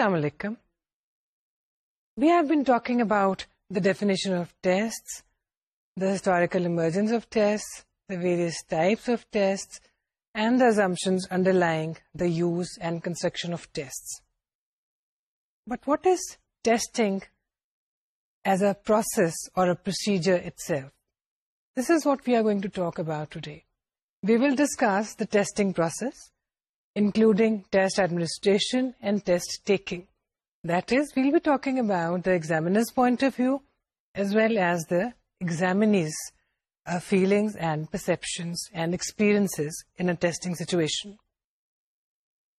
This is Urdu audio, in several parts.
السلام علیکم we been talking about the of test but what is process اور process including test administration and test taking that as well be talking about the examiner as well as the exams feeling and perception testing situation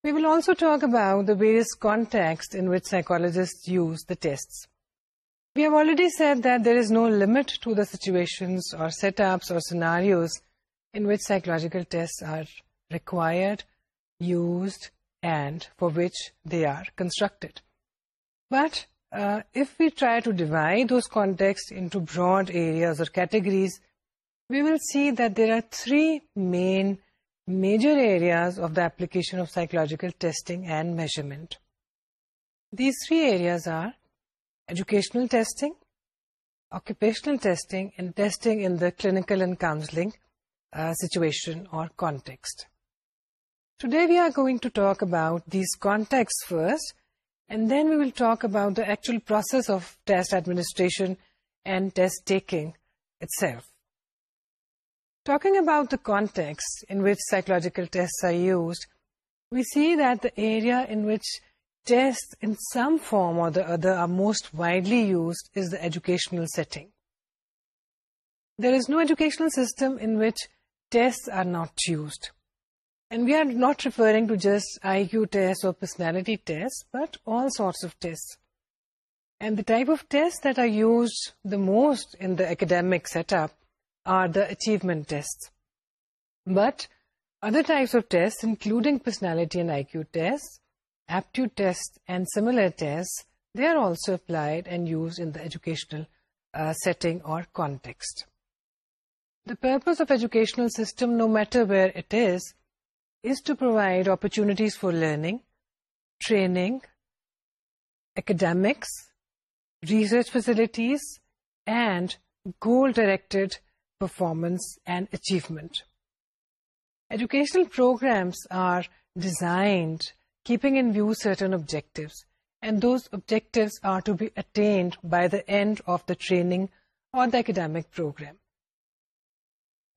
we will also talk about context psychologist use the to already set that there is no limit sir set up scenario used, and for which they are constructed. But uh, if we try to divide those contexts into broad areas or categories, we will see that there are three major areas of the application of psychological testing and measurement. These three areas are educational testing, occupational testing, and testing in the clinical and counseling uh, situation or context. Today we are going to talk about these contexts first, and then we will talk about the actual process of test administration and test taking itself. Talking about the context in which psychological tests are used, we see that the area in which tests in some form or the other are most widely used is the educational setting. There is no educational system in which tests are not used. And we are not referring جس I time of test achievement but other types personality and aptitude similarly apply the purpose of educational system no matter where it is is to provide opportunities for learning, training, academics, research facilities, and goal-directed performance and achievement. Educational programs are designed keeping in view certain objectives, and those objectives are to be attained by the end of the training or the academic program.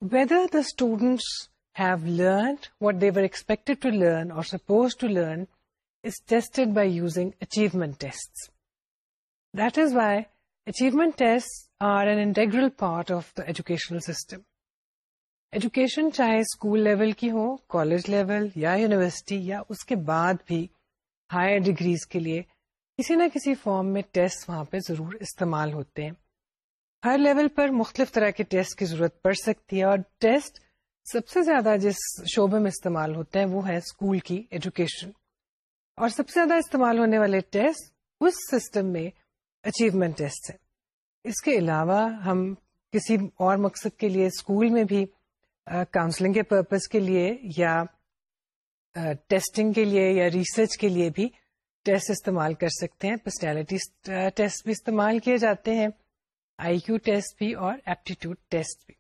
Whether the students suppose to learn achievement part of the educational education چاہے اسکول لیول کی ہو کالج لیول یا یونیورسٹی یا اس کے بعد بھی ہائر ڈگریز کے لیے کسی نہ کسی فارم میں ٹیسٹ وہاں پہ ضرور استعمال ہوتے ہیں ہر لیول پر مختلف طرح کے ٹیسٹ کی ضرورت پڑ سکتی ہے اور ٹیسٹ سب سے زیادہ جس شعبے میں استعمال ہوتے ہیں وہ ہے اسکول کی ایجوکیشن اور سب سے زیادہ استعمال ہونے والے ٹیسٹ اس سسٹم میں اچیومنٹ ٹیسٹ ہے اس کے علاوہ ہم کسی اور مقصد کے لیے اسکول میں بھی کاؤنسلنگ کے پرپز کے لیے یا ٹیسٹنگ کے لیے یا ریسرچ کے لیے بھی ٹیسٹ استعمال کر سکتے ہیں پرسنالٹی ٹیسٹ بھی استعمال کیے جاتے ہیں آئی کیو ٹیسٹ بھی اور ایپٹیٹیوڈ ٹیسٹ بھی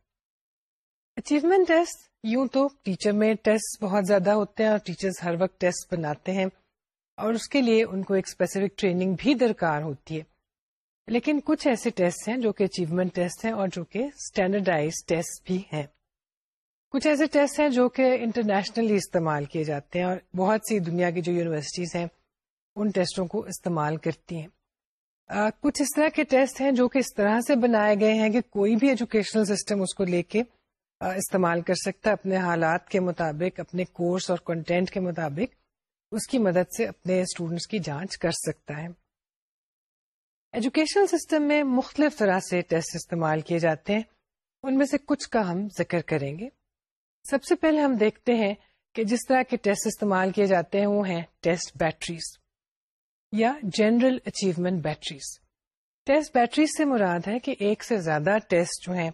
اچیومنٹ ٹیسٹ یوں تو ٹیچر میں ٹیسٹ بہت زیادہ ہوتے ہیں اور ٹیچرز ہر وقت ٹیسٹ بناتے ہیں اور اس کے لیے ان کو ایک اسپیسیفک ٹریننگ بھی درکار ہوتی ہے لیکن کچھ ایسے ٹیسٹ ہیں جو کہ اچیومنٹ ٹیسٹ ہیں اور جو کہ اسٹینڈرڈائز ٹیسٹ بھی ہیں کچھ ایسے ٹیسٹ ہیں جو کہ انٹرنیشنلی استعمال کیے جاتے ہیں اور بہت سی دنیا کی جو یونیورسٹیز ہیں ان ٹیسٹوں کو استعمال کرتی ہیں آ, کچھ اس طرح کے ٹیسٹ ہیں جو کہ اس طرح سے بنائے گئے ہیں کہ کوئی بھی ایجوکیشنل سسٹم اس کو لے کے استعمال کر سکتا ہے اپنے حالات کے مطابق اپنے کورس اور کنٹینٹ کے مطابق اس کی مدد سے اپنے اسٹوڈینٹس کی جانچ کر سکتا ہے ایجوکیشن سسٹم میں مختلف طرح سے ٹیسٹ استعمال کیے جاتے ہیں ان میں سے کچھ کا ہم ذکر کریں گے سب سے پہلے ہم دیکھتے ہیں کہ جس طرح کے ٹیسٹ استعمال کیے جاتے ہیں وہ ہیں ٹیسٹ بیٹریز یا general achievement batteries test batteries سے مراد ہے کہ ایک سے زیادہ ٹیسٹ جو ہیں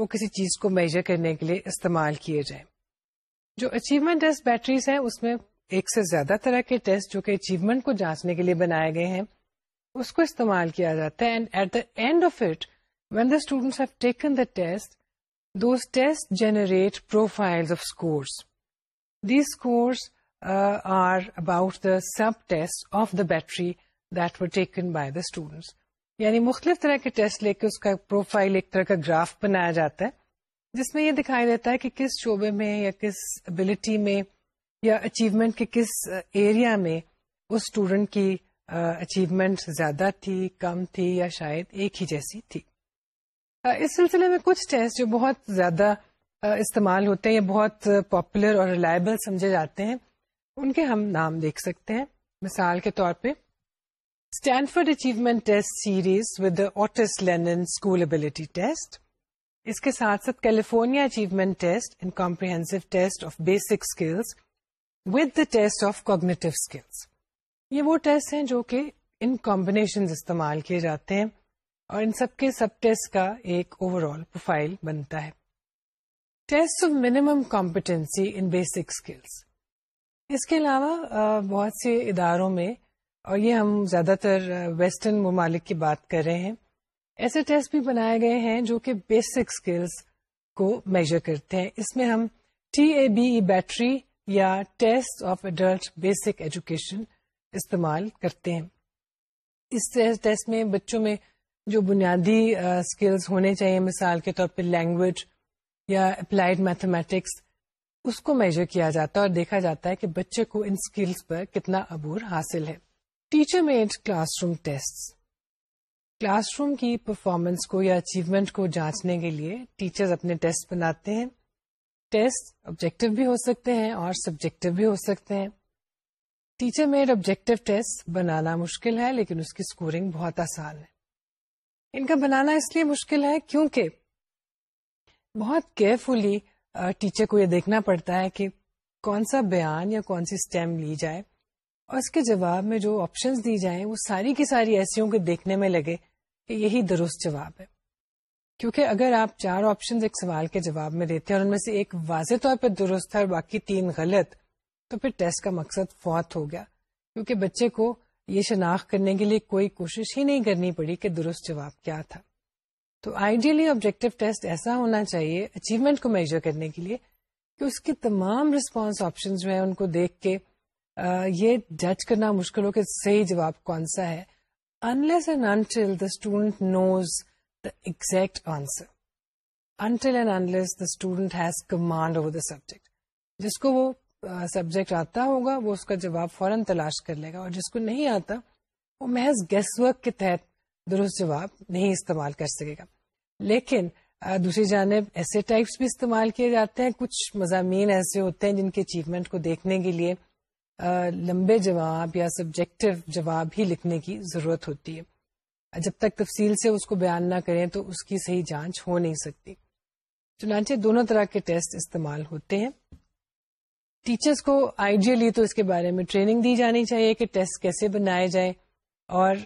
وہ کسی چیز کو میجر کرنے کے لیے استعمال کیے جائیں جو اچیومنٹ ٹیسٹ بیٹریز ہیں اس میں ایک سے زیادہ طرح کے ٹیسٹ جو کہ اچیومنٹ کو جانچنے کے لیے بنائے گئے ہیں اس کو استعمال کیا جاتا ہے and at the end of it when the students have taken the test those tests generate profile of scores these scores are about the sub test of the battery that taken by the students یعنی مختلف طرح کے ٹیسٹ لے کے اس کا پروفائل ایک طرح کا گراف بنایا جاتا ہے جس میں یہ دکھائی دیتا ہے کہ کس شعبے میں یا کس ابلٹی میں یا اچیومنٹ کے کس ایریا میں اس اسٹوڈنٹ کی اچیومنٹ زیادہ تھی کم تھی یا شاید ایک ہی جیسی تھی اس سلسلے میں کچھ ٹیسٹ جو بہت زیادہ استعمال ہوتے ہیں یا بہت پاپولر اور ریلائبل سمجھے جاتے ہیں ان کے ہم نام دیکھ سکتے ہیں مثال کے طور پہ Stanford achievement test series with Otis Lennon school ability test اس کے ساتھ ساتھ California achievement test in comprehensive test of basic skills with the test of cognitive skills یہ وہ ٹیسٹ ہیں جو کہ ان کمبنیشن استعمال کیے جاتے ہیں اور ان سب کے سب ٹیسٹ کا ایک اوور آل پروفائل بنتا ہے test of minimum competency in basic skills اس کے علاوہ بہت سے اداروں میں اور یہ ہم زیادہ تر ویسٹرن ممالک کی بات کر رہے ہیں ایسے ٹیسٹ بھی بنائے گئے ہیں جو کہ بیسک اسکلس کو میجر کرتے ہیں اس میں ہم T A B E battery یا test of adult basic education استعمال کرتے ہیں اس ٹیسٹ میں بچوں میں جو بنیادی اسکلس ہونے چاہیے مثال کے طور پہ لینگویج یا اپلائیڈ میتھمیٹکس اس کو میجر کیا جاتا ہے اور دیکھا جاتا ہے کہ بچے کو ان اسکلس پر کتنا عبور حاصل ہے teacher made classroom test classroom کی پرفارمنس کو یا اچیومنٹ کو جانچنے کے لیے ٹیچر اپنے ٹیسٹ بناتے ہیں ٹیسٹ آبجیکٹو بھی ہو سکتے ہیں اور سبجیکٹو بھی ہو سکتے ہیں ٹیچر میڈ آبجیکٹو ٹیسٹ بنانا مشکل ہے لیکن اس کی اسکورنگ بہت آسان ہے ان کا بنانا اس لیے مشکل ہے کیونکہ بہت کیئرفلی ٹیچر کو یہ دیکھنا پڑتا ہے کہ کون سا بیان یا کون سی اسٹیم لی جائے اور اس کے جواب میں جو آپشنس دی جائیں وہ ساری کی ساری ایسی ہوں کہ دیکھنے میں لگے کہ یہی درست جواب ہے کیونکہ اگر آپ چار آپشنز ایک سوال کے جواب میں دیتے ہیں اور ان میں سے ایک واضح طور پہ درست تھا اور باقی تین غلط تو پھر ٹیسٹ کا مقصد فوت ہو گیا کیونکہ بچے کو یہ شناخت کرنے کے لیے کوئی کوشش ہی نہیں کرنی پڑی کہ درست جواب کیا تھا تو آئیڈیلی آبجیکٹو ٹیسٹ ایسا ہونا چاہیے اچیومنٹ کو میجر کرنے کے لیے کہ اس کے تمام رسپانس آپشن جو ہے ان کو دیکھ کے یہ جج کرنا مشکل ہو کہ صحیح جواب کون سا ہے unless and until the student knows the exact answer until and unless the student has command over the subject جس کو وہ سبجیکٹ آتا ہوگا وہ اس کا جواب فوراً تلاش کر لے گا اور جس کو نہیں آتا وہ محض گیس ورک کے تحت درست جواب نہیں استعمال کر سکے گا لیکن دوسری جانب ایسے ٹائپس بھی استعمال کیے جاتے ہیں کچھ مضامین ایسے ہوتے ہیں جن کے اچیومنٹ کو دیکھنے کے لیے لمبے جواب یا سبجیکٹو جواب ہی لکھنے کی ضرورت ہوتی ہے جب تک تفصیل سے اس کو بیان نہ کریں تو اس کی صحیح جانچ ہو نہیں سکتی چنانچہ دونوں طرح کے ٹیسٹ استعمال ہوتے ہیں ٹیچرس کو آئیڈیلی تو اس کے بارے میں ٹریننگ دی جانی چاہیے کہ ٹیسٹ کیسے بنائے جائیں اور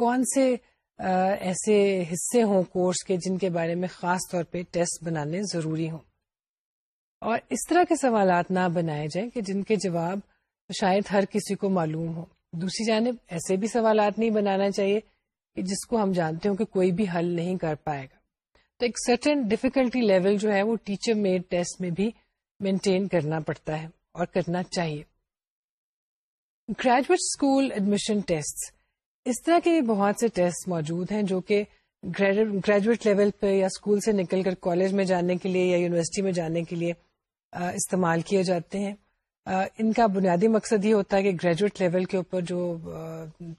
کون سے ایسے حصے ہوں کورس کے جن کے بارے میں خاص طور پہ ٹیسٹ بنانے ضروری ہوں اور اس طرح کے سوالات نہ بنائے جائیں کہ جن کے جواب شاید ہر کسی کو معلوم ہو دوسری جانب ایسے بھی سوالات نہیں بنانا چاہیے کہ جس کو ہم جانتے ہوں کہ کوئی بھی حل نہیں کر پائے گا تو ایک سرٹن ڈیفیکلٹی لیول جو ہے وہ ٹیچر میڈ ٹیسٹ میں بھی مینٹین کرنا پڑتا ہے اور کرنا چاہیے گریجویٹ اسکول ایڈمیشن ٹیسٹ اس طرح کے بہت سے ٹیسٹ موجود ہیں جو کہ گریجویٹ لیول پہ یا اسکول سے نکل کر کالج میں جانے کے لیے یا یونیورسٹی میں جانے کے لیے استعمال کیے جاتے ہیں ان کا بنیادی مقصد یہ ہوتا ہے کہ گریجویٹ لیول کے اوپر جو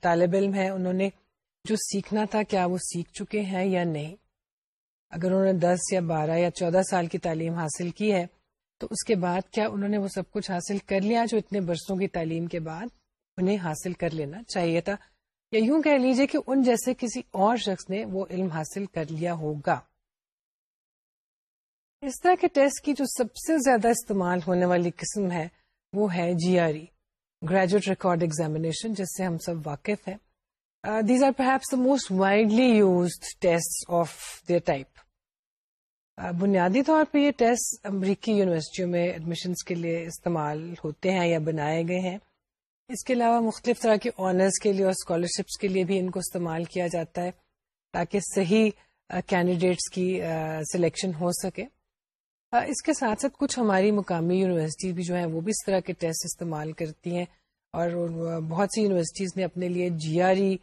طالب علم ہے انہوں نے جو سیکھنا تھا کیا وہ سیکھ چکے ہیں یا نہیں اگر انہوں نے دس یا بارہ یا چودہ سال کی تعلیم حاصل کی ہے تو اس کے بعد کیا انہوں نے وہ سب کچھ حاصل کر لیا جو اتنے برسوں کی تعلیم کے بعد انہیں حاصل کر لینا چاہیے تھا یا یوں کہہ لیجیے کہ ان جیسے کسی اور شخص نے وہ علم حاصل کر لیا ہوگا اس طرح کے ٹیسٹ کی جو سب سے زیادہ استعمال ہونے والی قسم ہے وہ ہے G R E graduate record examination جس سے ہم سب واقف ہیں these are perhaps the most widely used test of their type بنیادی طور پہ یہ ٹیسٹ امریکی یونیورسٹیوں میں ایڈمیشنس کے لیے استعمال ہوتے ہیں یا بنائے گئے ہیں اس کے علاوہ مختلف طرح کے آنرس کے لیے اور اسکالرشپس کے لیے بھی ان کو استعمال کیا جاتا ہے تاکہ صحیح کینڈیڈیٹس uh, کی سلیکشن uh, ہو سکے اس کے ساتھ ساتھ کچھ ہماری مقامی یونیورسٹی بھی جو ہیں وہ بھی اس طرح کے ٹیسٹ استعمال کرتی ہیں اور بہت سی یونیورسٹیز نے اپنے لیے جی آر ای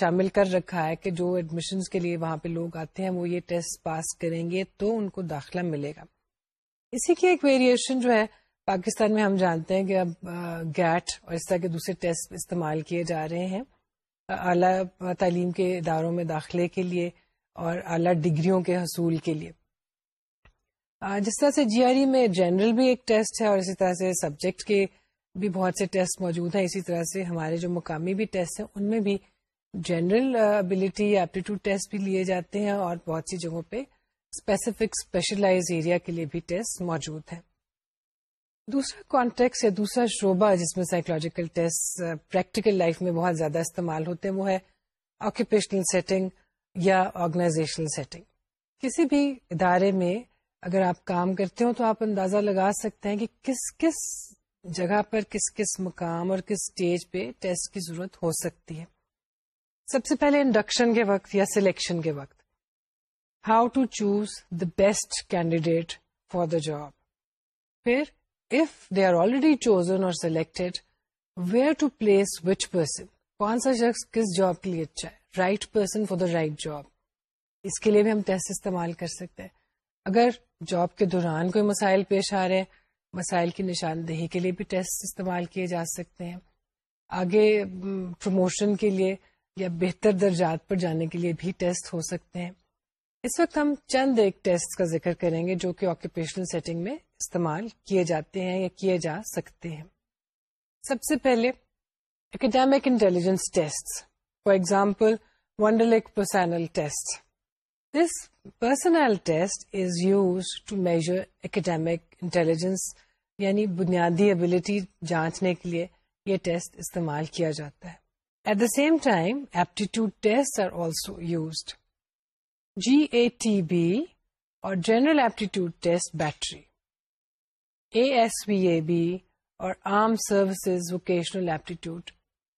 شامل کر رکھا ہے کہ جو ایڈمیشنز کے لیے وہاں پہ لوگ آتے ہیں وہ یہ ٹیسٹ پاس کریں گے تو ان کو داخلہ ملے گا اسی کی ایک ویریشن جو ہے پاکستان میں ہم جانتے ہیں کہ اب گیٹ اور اس طرح کے دوسرے ٹیسٹ استعمال کیے جا رہے ہیں اعلیٰ تعلیم کے اداروں میں داخلے کے لیے اور اعلیٰ ڈگریوں کے حصول کے لیے جس طرح سے جی آر ای میں جنرل بھی ایک ٹیسٹ ہے اور اسی طرح سے سبجیکٹ کے بھی بہت سے ٹیسٹ موجود ہیں اسی طرح سے ہمارے جو مقامی بھی ٹیسٹ ہیں ان میں بھی جنرل ابلیٹی یا ایپٹیٹیوڈ ٹیسٹ بھی لیے جاتے ہیں اور بہت سی جگہوں پہ اسپیسیفک اسپیشلائز ایریا کے لیے بھی ٹیسٹ موجود ہیں دوسرا کانٹیکس یا دوسرا شعبہ جس میں سائیکولوجیکل ٹیسٹ پریکٹیکل لائف میں بہت زیادہ استعمال ہوتے ہیں وہ ہے آکوپیشنل سیٹنگ یا آرگنائزیشنل سیٹنگ کسی بھی ادارے میں اگر آپ کام کرتے ہو تو آپ اندازہ لگا سکتے ہیں کہ کس کس جگہ پر کس کس مقام اور کس اسٹیج پہ ٹیسٹ کی ضرورت ہو سکتی ہے سب سے پہلے انڈکشن کے وقت یا سلیکشن کے وقت how to choose the best candidate for the job پھر if they are already chosen اور selected where to place which person کون سا شخص کس جاب کے لیے اچھا ہے right person for the right job اس کے لیے بھی ہم ٹیسٹ استعمال کر سکتے ہیں اگر جاب کے دوران کوئی مسائل پیش آ رہے ہیں مسائل کی نشاندہی کے لیے بھی ٹیسٹ استعمال کیے جا سکتے ہیں آگے پروموشن کے لیے یا بہتر درجات پر جانے کے لیے بھی ٹیسٹ ہو سکتے ہیں اس وقت ہم چند ایک ٹیسٹ کا ذکر کریں گے جو کہ آکوپیشنل سیٹنگ میں استعمال کیے جاتے ہیں یا کیے جا سکتے ہیں سب سے پہلے academic intelligence test for example Wonderlic personnel test personal test is use to measure academic intelligence یعنی بنیادی ابلیٹی جانچنے کے لیے یہ ٹیسٹ استعمال کیا جاتا ہے at the same time aptitude test are also used G A T B اور general aptitude test battery A S V A B اور armed services vocational aptitude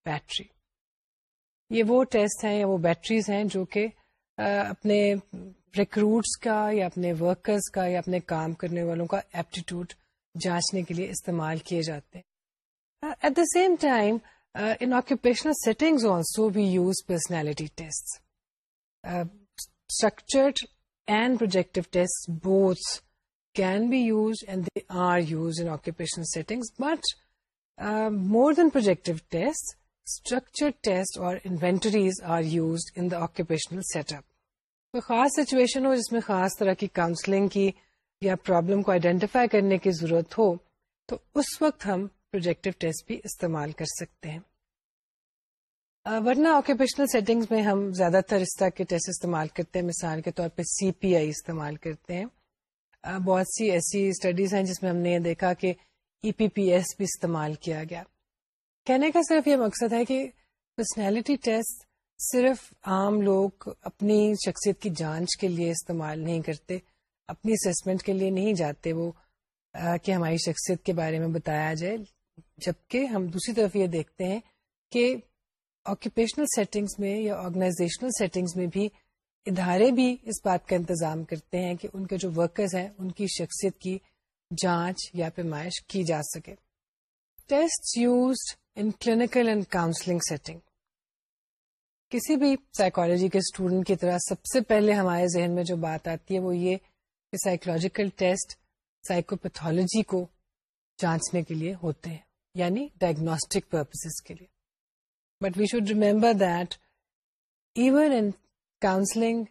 battery یہ وہ ٹیسٹ ہیں یا وہ بیٹریز ہیں جو کہ اپنے ریکروٹس کا یا اپنے ورکرز کا یا اپنے کام کرنے والوں کا ایپٹیٹیوڈ جانچنے کے لیے استعمال کیے جاتے ہیں at the same time in occupational settings also be use personality test structured and projective test both can be use and they are use in occupational settings but more than projective test structure test اور inventories are use in the occupational set up کوئی خاص سچویشن ہو جس میں خاص طرح کی کاؤنسلنگ کی یا پرابلم کو آئیڈینٹیفائی کرنے کی ضرورت ہو تو اس وقت ہم پروجیکٹو ٹیسٹ بھی استعمال کر سکتے ہیں ورنہ آکوپیشنل سیٹنگ میں ہم زیادہ تر اس طرح کے ٹیسٹ استعمال کرتے ہیں مثال کے طور پہ سی پی آئی استعمال کرتے ہیں بہت سی ایسی اسٹڈیز ہیں جس میں ہم نے یہ دیکھا کہ ای پی پی ایس بھی استعمال کیا گیا کہنے کا صرف یہ مقصد ہے کہ پرسنالٹی ٹیسٹ صرف عام لوگ اپنی شخصیت کی جانچ کے لیے استعمال نہیں کرتے اپنی اسسمنٹ کے لیے نہیں جاتے وہ کہ ہماری شخصیت کے بارے میں بتایا جائے جبکہ ہم دوسری طرف یہ دیکھتے ہیں کہ آکوپیشنل سیٹنگز میں یا آرگنائزیشنل سیٹنگز میں بھی ادارے بھی اس بات کا انتظام کرتے ہیں کہ ان کے جو ورکرز ہیں ان کی شخصیت کی جانچ یا پیمائش کی جا سکے test used in clinical and counselling setting کسی بھی سائیکولوجی کے اسٹوڈنٹ کی طرح سب سے پہلے ہمارے ذہن میں جو بات آتی ہے وہ یہ کہ سائیکولوجیکل ٹیسٹ سائیکوپیتھولوجی کو جانچنے کے لیے ہوتے ہیں یعنی ڈائگنوسٹک پرپز کے لیے but we should remember that even in counselling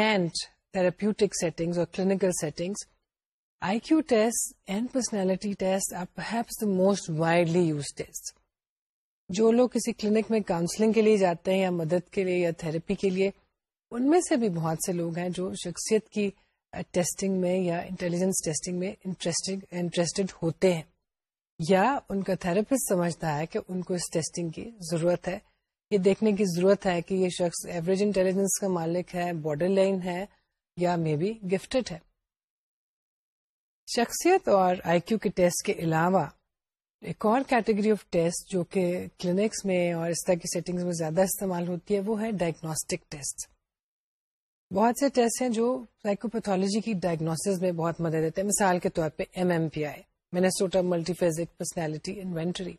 and therapeutic settings اور clinical settings I Q test and personality test most widely use test جو لوگ کسی کلینک میں کاؤنسلنگ کے لیے جاتے ہیں یا مدد کے لیے یا تھراپی کے لیے ان میں سے بھی بہت سے لوگ ہیں جو شخصیت کی ٹیسٹنگ میں یا انٹیلیجنس ٹیسٹنگ میں انٹرسٹڈ ہوتے ہیں یا ان کا تھراپسٹ سمجھتا ہے کہ ان کو اس ٹیسٹنگ کی ضرورت ہے یہ دیکھنے کی ضرورت ہے کہ یہ شخص ایوریج انٹیلیجنس کا مالک ہے بارڈر لائن ہے یا مے بی گفٹیڈ ہے شخصیت اور آئی کیو کے ٹیسٹ کے علاوہ ایک اور کیٹیگری آف ٹیسٹ جو کہ کلینکس میں اور اس طرح کی سیٹنگز میں زیادہ استعمال ہوتی ہے وہ ہے ڈائگنوسٹک ٹیسٹ بہت سے ٹیسٹ ہیں جو سائیکوپیتھولوجی کی ڈائگنوسز میں بہت مدد دیتے ہیں مثال کے طور پہ M M P I Minnesota multiphasic personality inventory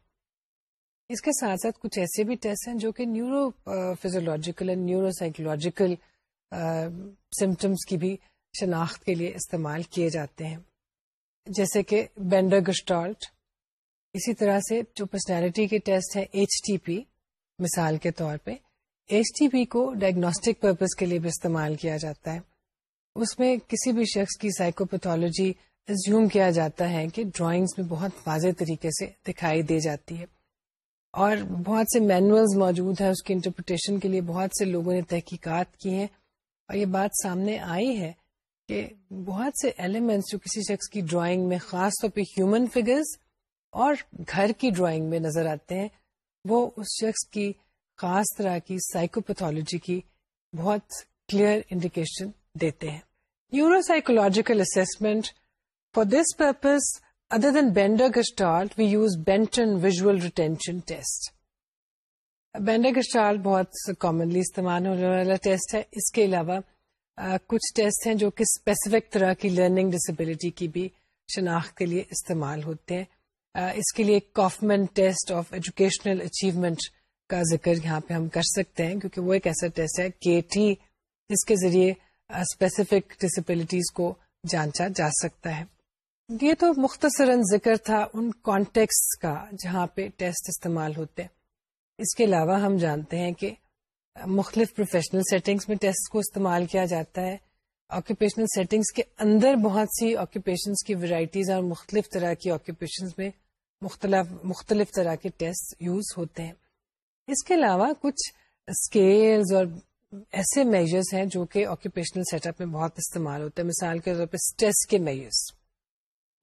اس کے ساتھ ساتھ کچھ ایسے بھی ٹیسٹ ہیں جو کہ neurophysiological and neuropsychological symptoms کی بھی شناخت کے لیے استعمال کیے جاتے ہیں جیسے کہ بینڈر گسٹالٹ اسی طرح سے جو پرسنالٹی کے ٹیسٹ ہیں ایچ ٹی پی مثال کے طور پہ ایچ ٹی پی کو ڈائگنوسٹک پرپز کے لیے بھی استعمال کیا جاتا ہے اس میں کسی بھی شخص کی سائیکوپیتھولوجی ایزیوم کیا جاتا ہے کہ ڈرائنگس میں بہت واضح طریقے سے دکھائی دی جاتی ہے اور بہت سے مینولز موجود ہیں اس کی انٹرپریٹیشن کے لیے بہت سے لوگوں نے تحقیقات کی ہیں اور یہ بات سامنے آئی ہے کہ بہت سے ایلیمنٹس جو کسی شخص کی ڈرائنگ میں خاص طور پہ ہیومن فگرز اور گھر کی ڈرائنگ میں نظر آتے ہیں وہ اس شخص کی خاص طرح کی سائیکوپیتھولوجی کی بہت کلیئر انڈیکیشن دیتے ہیں neuropsychological assessment for this purpose other than Bender Gestalt we use Benton visual retention test Bender Gestalt بہت کامنلی استعمال ہونے والا ٹیسٹ ہے اس کے علاوہ کچھ ٹیسٹ ہیں جو کہ اسپیسیفک طرح کی لرننگ ڈسیبلٹی کی بھی شناخت کے لیے استعمال ہوتے ہیں اس کے لیے Kaufman test of educational achievement کا ذکر یہاں پہ ہم کر سکتے ہیں کیونکہ وہ ایک ایسا ٹیسٹ ہے کے ٹی جس کے ذریعے اسپیسیفک ڈسیبلٹیز کو جانچا جا سکتا ہے یہ تو مختصراً ذکر تھا ان کانٹیکس کا جہاں پہ ٹیسٹ استعمال ہوتے ہیں اس کے علاوہ ہم جانتے ہیں کہ مختلف پروفیشنل سیٹنگز میں ٹیسٹ کو استعمال کیا جاتا ہے آکوپیشنل سیٹنگز کے اندر بہت سی آکوپیشنس کی ورائٹیز اور مختلف طرح کی آکوپیشنز میں مختلف مختلف طرح کے ٹیسٹ یوز ہوتے ہیں اس کے علاوہ کچھ اسکیلز اور ایسے میجرز ہیں جو کہ آکوپیشنل سیٹ اپ میں بہت استعمال ہوتے ہیں مثال کے طور پہ اسٹریس کے میجرس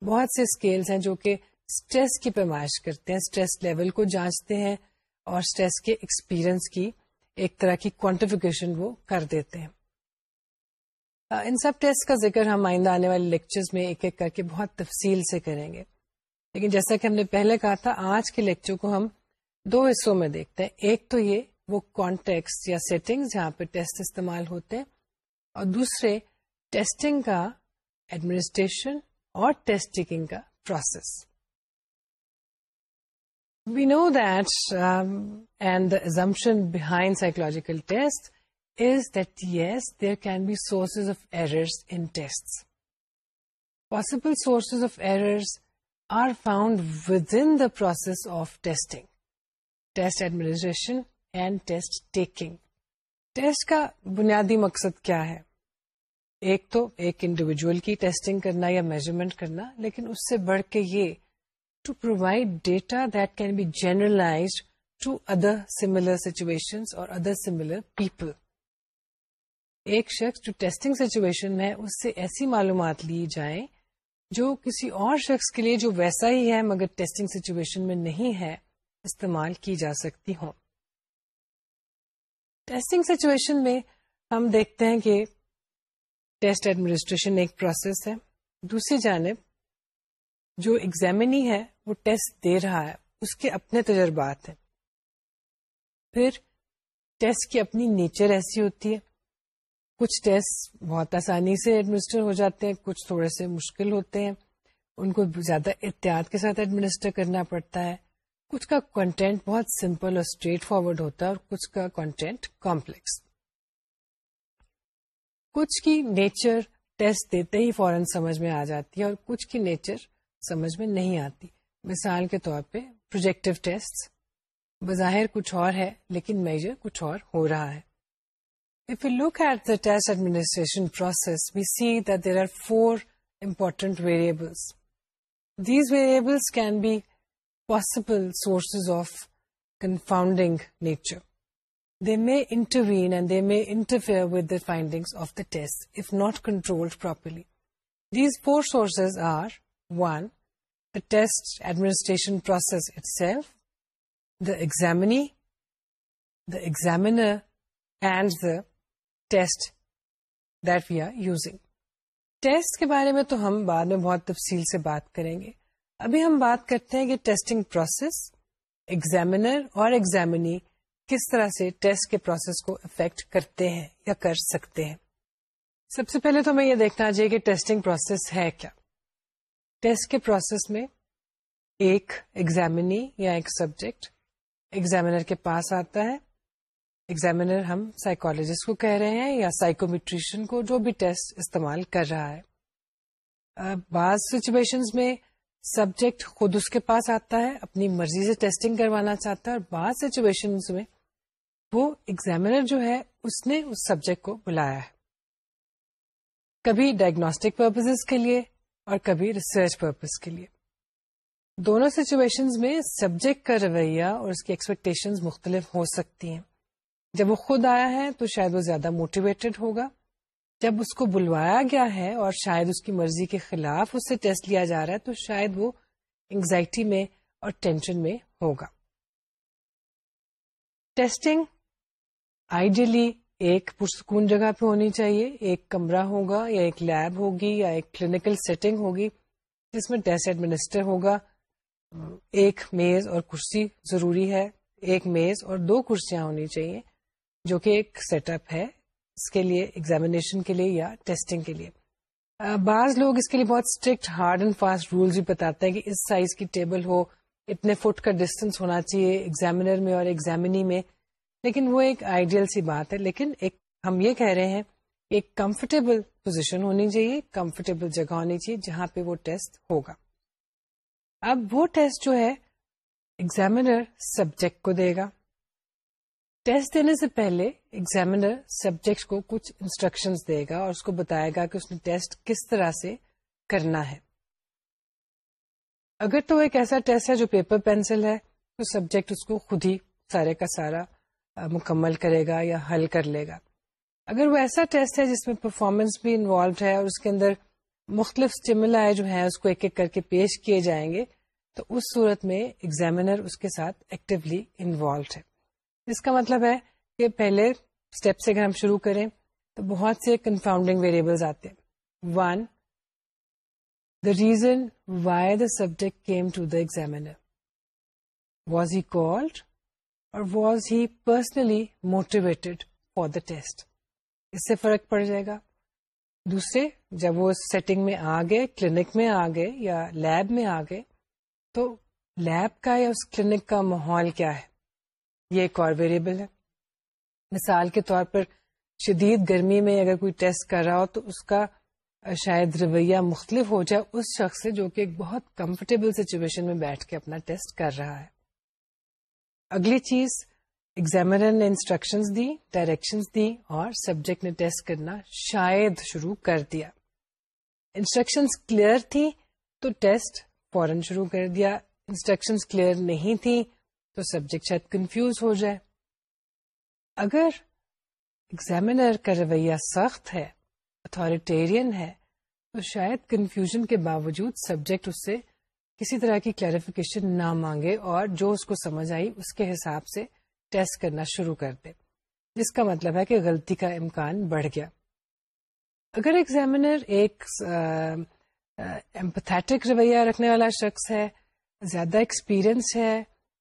بہت سے اسکیلس ہیں جو کہ اسٹریس کی پیمائش کرتے ہیں اسٹریس لیول کو جانچتے ہیں اور اسٹریس کے ایکسپیرئنس کی ایک طرح کی کوانٹیفیکیشن وہ کر دیتے ہیں ان سب ٹیسٹ کا ذکر ہم آئندہ آنے والے لیکچرز میں ایک ایک کر کے بہت تفصیل سے کریں گے لیکن جیسا کہ ہم نے پہلے کہا تھا آج کے لیکچر کو ہم دو حصوں میں دیکھتے ہیں ایک تو یہ وہ کانٹیکس یا سیٹنگ جہاں پہ ٹیسٹ استعمال ہوتے ہیں اور دوسرے ٹیسٹنگ کا ایڈمنسٹریشن اور ٹیسٹنگ کا process no um, errors behind tests. Can be of errors are within the process of testing test administration and test taking test کا بنیادی مقصد کیا ہے ایک تو ایک انڈیویجل کی ٹیسٹنگ کرنا یا میجرمنٹ کرنا لیکن اس سے بڑھ کے یہ to provide data that can be generalized to other similar situation اور ادر سملر پیپل ایک شخص جو ٹیسٹنگ سچویشن میں اس سے ایسی معلومات لی جائیں جو کسی اور شخص کے لیے جو ویسا ہی ہے مگر ٹیسٹنگ سچویشن میں نہیں ہے استعمال کی جا سکتی ہوں ٹیسٹنگ سچویشن میں ہم دیکھتے ہیں کہ ٹیسٹ ایڈمنسٹریشن ایک پروسیس ہے دوسری جانب جو ایگزامنی ہے وہ ٹیسٹ دے رہا ہے اس کے اپنے تجربات ہیں پھر ٹیسٹ کی اپنی نیچر ایسی ہوتی ہے کچھ ٹیسٹ بہت آسانی سے ایڈمنسٹر ہو جاتے ہیں کچھ تھوڑے سے مشکل ہوتے ہیں ان کو زیادہ احتیاط کے ساتھ ایڈمنسٹر کرنا پڑتا ہے کچھ کا کنٹینٹ بہت سمپل اور اسٹریٹ فارورڈ ہوتا ہے اور کچھ کا کنٹینٹ کمپلیکس کچھ کی نیچر ٹیسٹ دیتے ہی فوراً سمجھ میں آ جاتی ہے اور کچھ کی نیچر سمجھ میں نہیں آتی مثال کے طور پہ پروجیکٹو ٹیسٹ بظاہر کچھ اور ہے لیکن میجر کچھ اور ہو رہا ہے If we look at the test administration process, we see that there are four important variables. These variables can be possible sources of confounding nature. They may intervene and they may interfere with the findings of the test if not controlled properly. These four sources are the administration process itself the examinee the examiner and the test that we are using test کے بارے میں تو ہم بعد میں بہت تفصیل سے بات کریں گے ابھی ہم بات کرتے ہیں کہ ٹیسٹنگ پروسیس ایگزامنر اور ایگزامنی کس طرح سے ٹیسٹ کے پروسیس کو افیکٹ کرتے ہیں یا کر سکتے ہیں سب سے پہلے تو ہمیں یہ دیکھنا چاہیے کہ ٹیسٹنگ پروسیس ہے کیا ٹیسٹ کے پروسیس میں ایک ایگزامنی یا ایک سبجیکٹ ایگزامینر کے پاس آتا ہے ایگزامینر ہم سائیکولوجسٹ کو کہہ رہے ہیں یا سائیکومیٹریشن کو جو بھی ٹیسٹ استعمال کر رہا ہے بعض سچویشن میں سبجیکٹ خود اس کے پاس آتا ہے اپنی مرضی سے ٹیسٹنگ کروانا چاہتا ہے اور بعض سچویشن میں وہ ایگزامینر جو ہے اس نے اس سبجیکٹ کو بلایا ہے کبھی ڈائگنوسٹک پرپزز کے لیے اور کبھی ریسرچ پرپز کے لیے دونوں سچویشن میں سبجیکٹ کا رویہ اور اس کی ایکسپیکٹیشن مختلف ہو سکتی ہیں جب وہ خود آیا ہے تو شاید وہ زیادہ موٹیویٹیڈ ہوگا جب اس کو بلوایا گیا ہے اور شاید اس کی مرضی کے خلاف اسے ٹیسٹ لیا جا رہا ہے تو شاید وہ انگزائٹی میں اور ٹینشن میں ہوگا ٹیسٹنگ آئیڈیلی ایک پرسکون جگہ پہ ہونی چاہیے ایک کمرہ ہوگا یا ایک لیب ہوگی یا ایک کلینکل سیٹنگ ہوگی جس میں ٹیسٹ ایڈمنسٹر ہوگا ایک میز اور کرسی ضروری ہے ایک میز اور دو کرسیاں ہونی چاہیے جو کہ ایک سیٹ اپ ہے اس کے لیے ایگزامینیشن کے لیے یا ٹیسٹنگ کے لیے بعض لوگ اس کے لیے بہت strict hard and fast rules بھی بتاتے ہیں کہ اس سائز کی ٹیبل ہو اتنے فٹ کا ڈسٹینس ہونا چاہیے ایگزامینر میں اور ایگزامنی میں لیکن وہ ایک آئیڈیل سی بات ہے لیکن ایک ہم یہ کہہ رہے ہیں ایک کمفرٹیبل پوزیشن ہونی چاہیے کمفرٹیبل جگہ ہونی چاہیے جہاں پہ وہ ٹیسٹ ہوگا اب وہ ٹیسٹ جو ہے سبجیکٹ کو دے گا ٹیسٹ دینے سے پہلے ایگزامنر سبجیکٹ کو کچھ انسٹرکشن دے گا اور اس کو بتائے گا کہ اس نے ٹیسٹ کس طرح سے کرنا ہے اگر تو ایک ایسا ٹیسٹ ہے جو پیپر پینسل ہے تو سبجیکٹ اس کو خود ہی سارے کا سارا مکمل کرے گا یا حل کر لے گا اگر وہ ایسا ٹیسٹ ہے جس میں پرفارمنس بھی انوالوڈ ہے اور اس کے اندر مختلف اسٹیملائیں جو ہیں اس کو ایک ایک کر کے پیش کیے جائیں گے تو اس صورت میں ایگزامینر اس کے ساتھ ایکٹیولی انوالوڈ ہے اس کا مطلب ہے کہ پہلے اسٹیپ سے اگر ہم شروع کریں تو بہت سے کنفاؤنڈنگ ویریبلز آتے ہیں one the reason why the subject came to the examiner was he cold اور was he personally motivated for the test اس سے فرق پڑ جائے گا دوسرے جب وہ سیٹنگ میں آ گئے کلینک میں آ گئے یا لیب میں آ گئے تو لیب کا یا اس کلینک کا ماحول کیا ہے یہ ایک اور ویریبل ہے مثال کے طور پر شدید گرمی میں اگر کوئی ٹیسٹ کر رہا ہو تو اس کا شاید رویہ مختلف ہو جائے اس شخص سے جو کہ ایک بہت کمفرٹیبل سچویشن میں بیٹھ کے اپنا ٹیسٹ کر رہا ہے اگلی چیز ایگزامر نے انسٹرکشن دی ڈائریکشن دی اور سبجیکٹ نے ٹیسٹ کرنا شاید شروع کر دیا انسٹرکشن کلیئر تھی تو ٹیسٹ فورن شروع کر دیا انسٹرکشن کلیئر نہیں تھی تو سبجیکٹ شاید کنفیوز ہو جائے اگر ایگزامنر کا رویہ سخت ہے اتھارٹیرین ہے تو شاید کنفیوژن کے باوجود سبجیکٹ اس سے کسی طرح کی کلیریفیکیشن نہ مانگے اور جو اس کو سمجھ آئی اس کے حساب سے ٹیسٹ کرنا شروع کر دے جس کا مطلب ہے کہ غلطی کا امکان بڑھ گیا اگر ایگزامنر امپتھیٹک رویہ رکھنے والا شخص ہے زیادہ ایکسپیرئنس ہے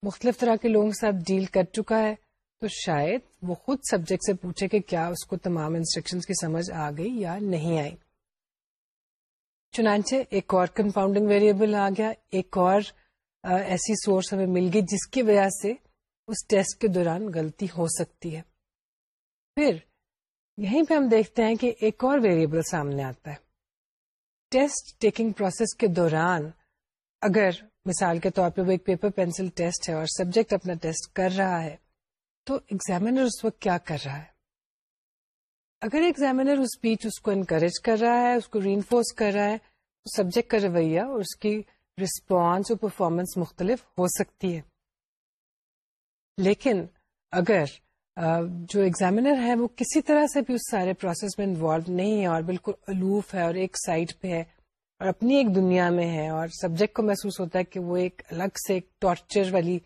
مختلف طرح کے لوگوں کے ساتھ ڈیل کر چکا ہے تو شاید وہ خود سبجیکٹ سے پوچھے کہ کیا اس کو تمام انسٹرکشن کی سمجھ آ گئی یا نہیں آئی چنانچہ ایک اور کمپاؤنڈنگ ویریبل آ گیا ایک اور ایسی سورس ہمیں مل گئی جس کی وجہ سے اس ٹیسٹ کے دوران غلطی ہو سکتی ہے پھر یہیں پہ ہم دیکھتے ہیں کہ ایک اور ویریبل سامنے آتا ہے ٹیسٹ ٹیکنگ پروسیس کے دوران اگر مثال کے طور پہ وہ ایک پیپر پینسل ٹیسٹ ہے اور سبجیکٹ اپنا ٹیسٹ کر رہا ہے تو ایگزامینر اس وقت کیا کر رہا ہے اگر ایگزامینر اس بیچ اس کو انکریج کر رہا ہے اس کو ری انفورس کر رہا ہے سبجیکٹ کا رویہ اور اس کی رسپانس اور پرفارمنس مختلف ہو سکتی ہے لیکن اگر جو ایگزامینر ہے وہ کسی طرح سے بھی اس سارے پروسیس میں انوالو نہیں ہے اور بالکل الوف ہے اور ایک سائڈ پہ ہے اور اپنی ایک دنیا میں ہے اور سبجیکٹ کو محسوس ہوتا ہے کہ وہ ایک الگ سے ایک ٹارچر والی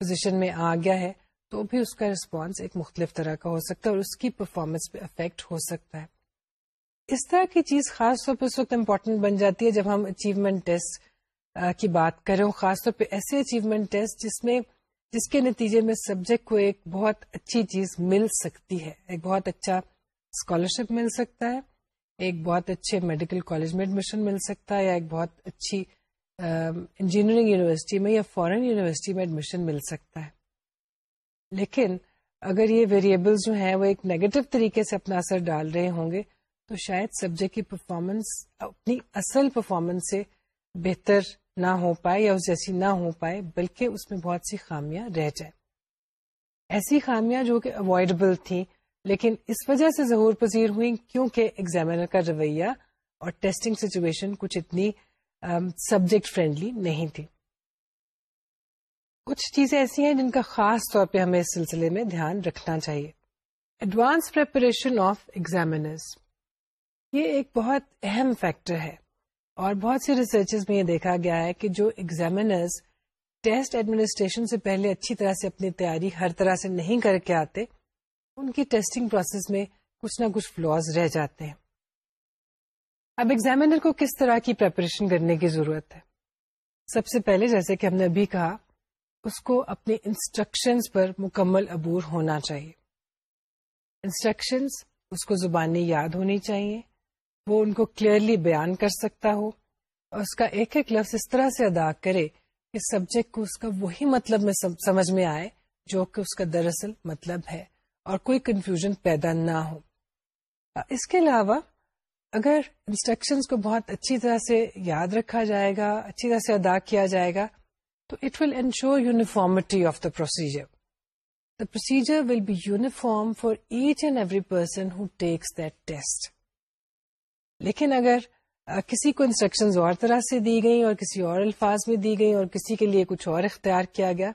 پوزیشن میں آ گیا ہے تو بھی اس کا رسپانس ایک مختلف طرح کا ہو سکتا ہے اور اس کی پرفارمنس پہ افیکٹ ہو سکتا ہے اس طرح کی چیز خاص طور پہ اس وقت امپورٹنٹ بن جاتی ہے جب ہم اچیومنٹ ٹیسٹ کی بات کریں خاص طور پہ ایسے اچیومنٹ ٹیسٹ جس میں جس کے نتیجے میں سبجیکٹ کو ایک بہت اچھی چیز مل سکتی ہے ایک بہت اچھا اسکالرشپ مل سکتا ہے ایک بہت اچھے میڈیکل کالج میں ایڈمیشن مل سکتا ہے یا ایک بہت اچھی انجینئرنگ یونیورسٹی میں یا فورن یونیورسٹی میں ایڈمیشن مل سکتا ہے لیکن اگر یہ ویریبل جو ہیں وہ ایک نیگیٹو طریقے سے اپنا اثر ڈال رہے ہوں گے تو شاید سبجیکٹ کی پرفارمنس اپنی اصل پرفارمنس سے بہتر نہ ہو پائے یا اس جیسی نہ ہو پائے بلکہ اس میں بہت سی خامیاں رہ جائیں ایسی خامیاں جو کہ اوائڈبل تھیں لیکن اس وجہ سے ظہور پذیر ہوئیں کیونکہ ایگزامینر کا رویہ اور ٹیسٹنگ سچویشن کچھ اتنی سبجیکٹ فرینڈلی نہیں تھی کچھ چیزیں ایسی ہیں جن کا خاص طور پہ ہمیں اس سلسلے میں دھیان رکھنا چاہیے ایڈوانس پریپریشن آف ایگزامنر یہ ایک بہت اہم فیکٹر ہے اور بہت سی ریسرچز میں یہ دیکھا گیا ہے کہ جو ایگزامینرز ٹیسٹ ایڈمنسٹریشن سے پہلے اچھی طرح سے اپنی تیاری ہر طرح سے نہیں کر کے آتے ان کی ٹیسٹنگ پروسیس میں کچھ نہ کچھ فلاز رہ جاتے ہیں اب ایگزامنر کو کس طرح کی پریپریشن کرنے کی ضرورت ہے سب سے پہلے جیسے کہ ہم نے ابھی کہا اس کو اپنے انسٹرکشنز پر مکمل عبور ہونا چاہیے انسٹرکشنز اس کو زبانی یاد ہونی چاہیے وہ ان کو کلیئرلی بیان کر سکتا ہو اور اس کا ایک ایک لفظ اس طرح سے ادا کرے کہ سبجیکٹ کو اس کا وہی مطلب میں سمجھ میں آئے جو کہ اس کا دراصل مطلب ہے اور کوئی کنفیوژن پیدا نہ ہو اس کے علاوہ اگر انسٹرکشنز کو بہت اچھی طرح سے یاد رکھا جائے گا اچھی طرح سے ادا کیا جائے گا تو it will ensure uniformity of the procedure the procedure will be uniform for each and every person who takes لیکن اگر کسی کو انسٹرکشن اور طرح سے دی گئیں اور کسی اور الفاظ میں دی گئیں اور کسی کے لیے کچھ اور اختیار کیا گیا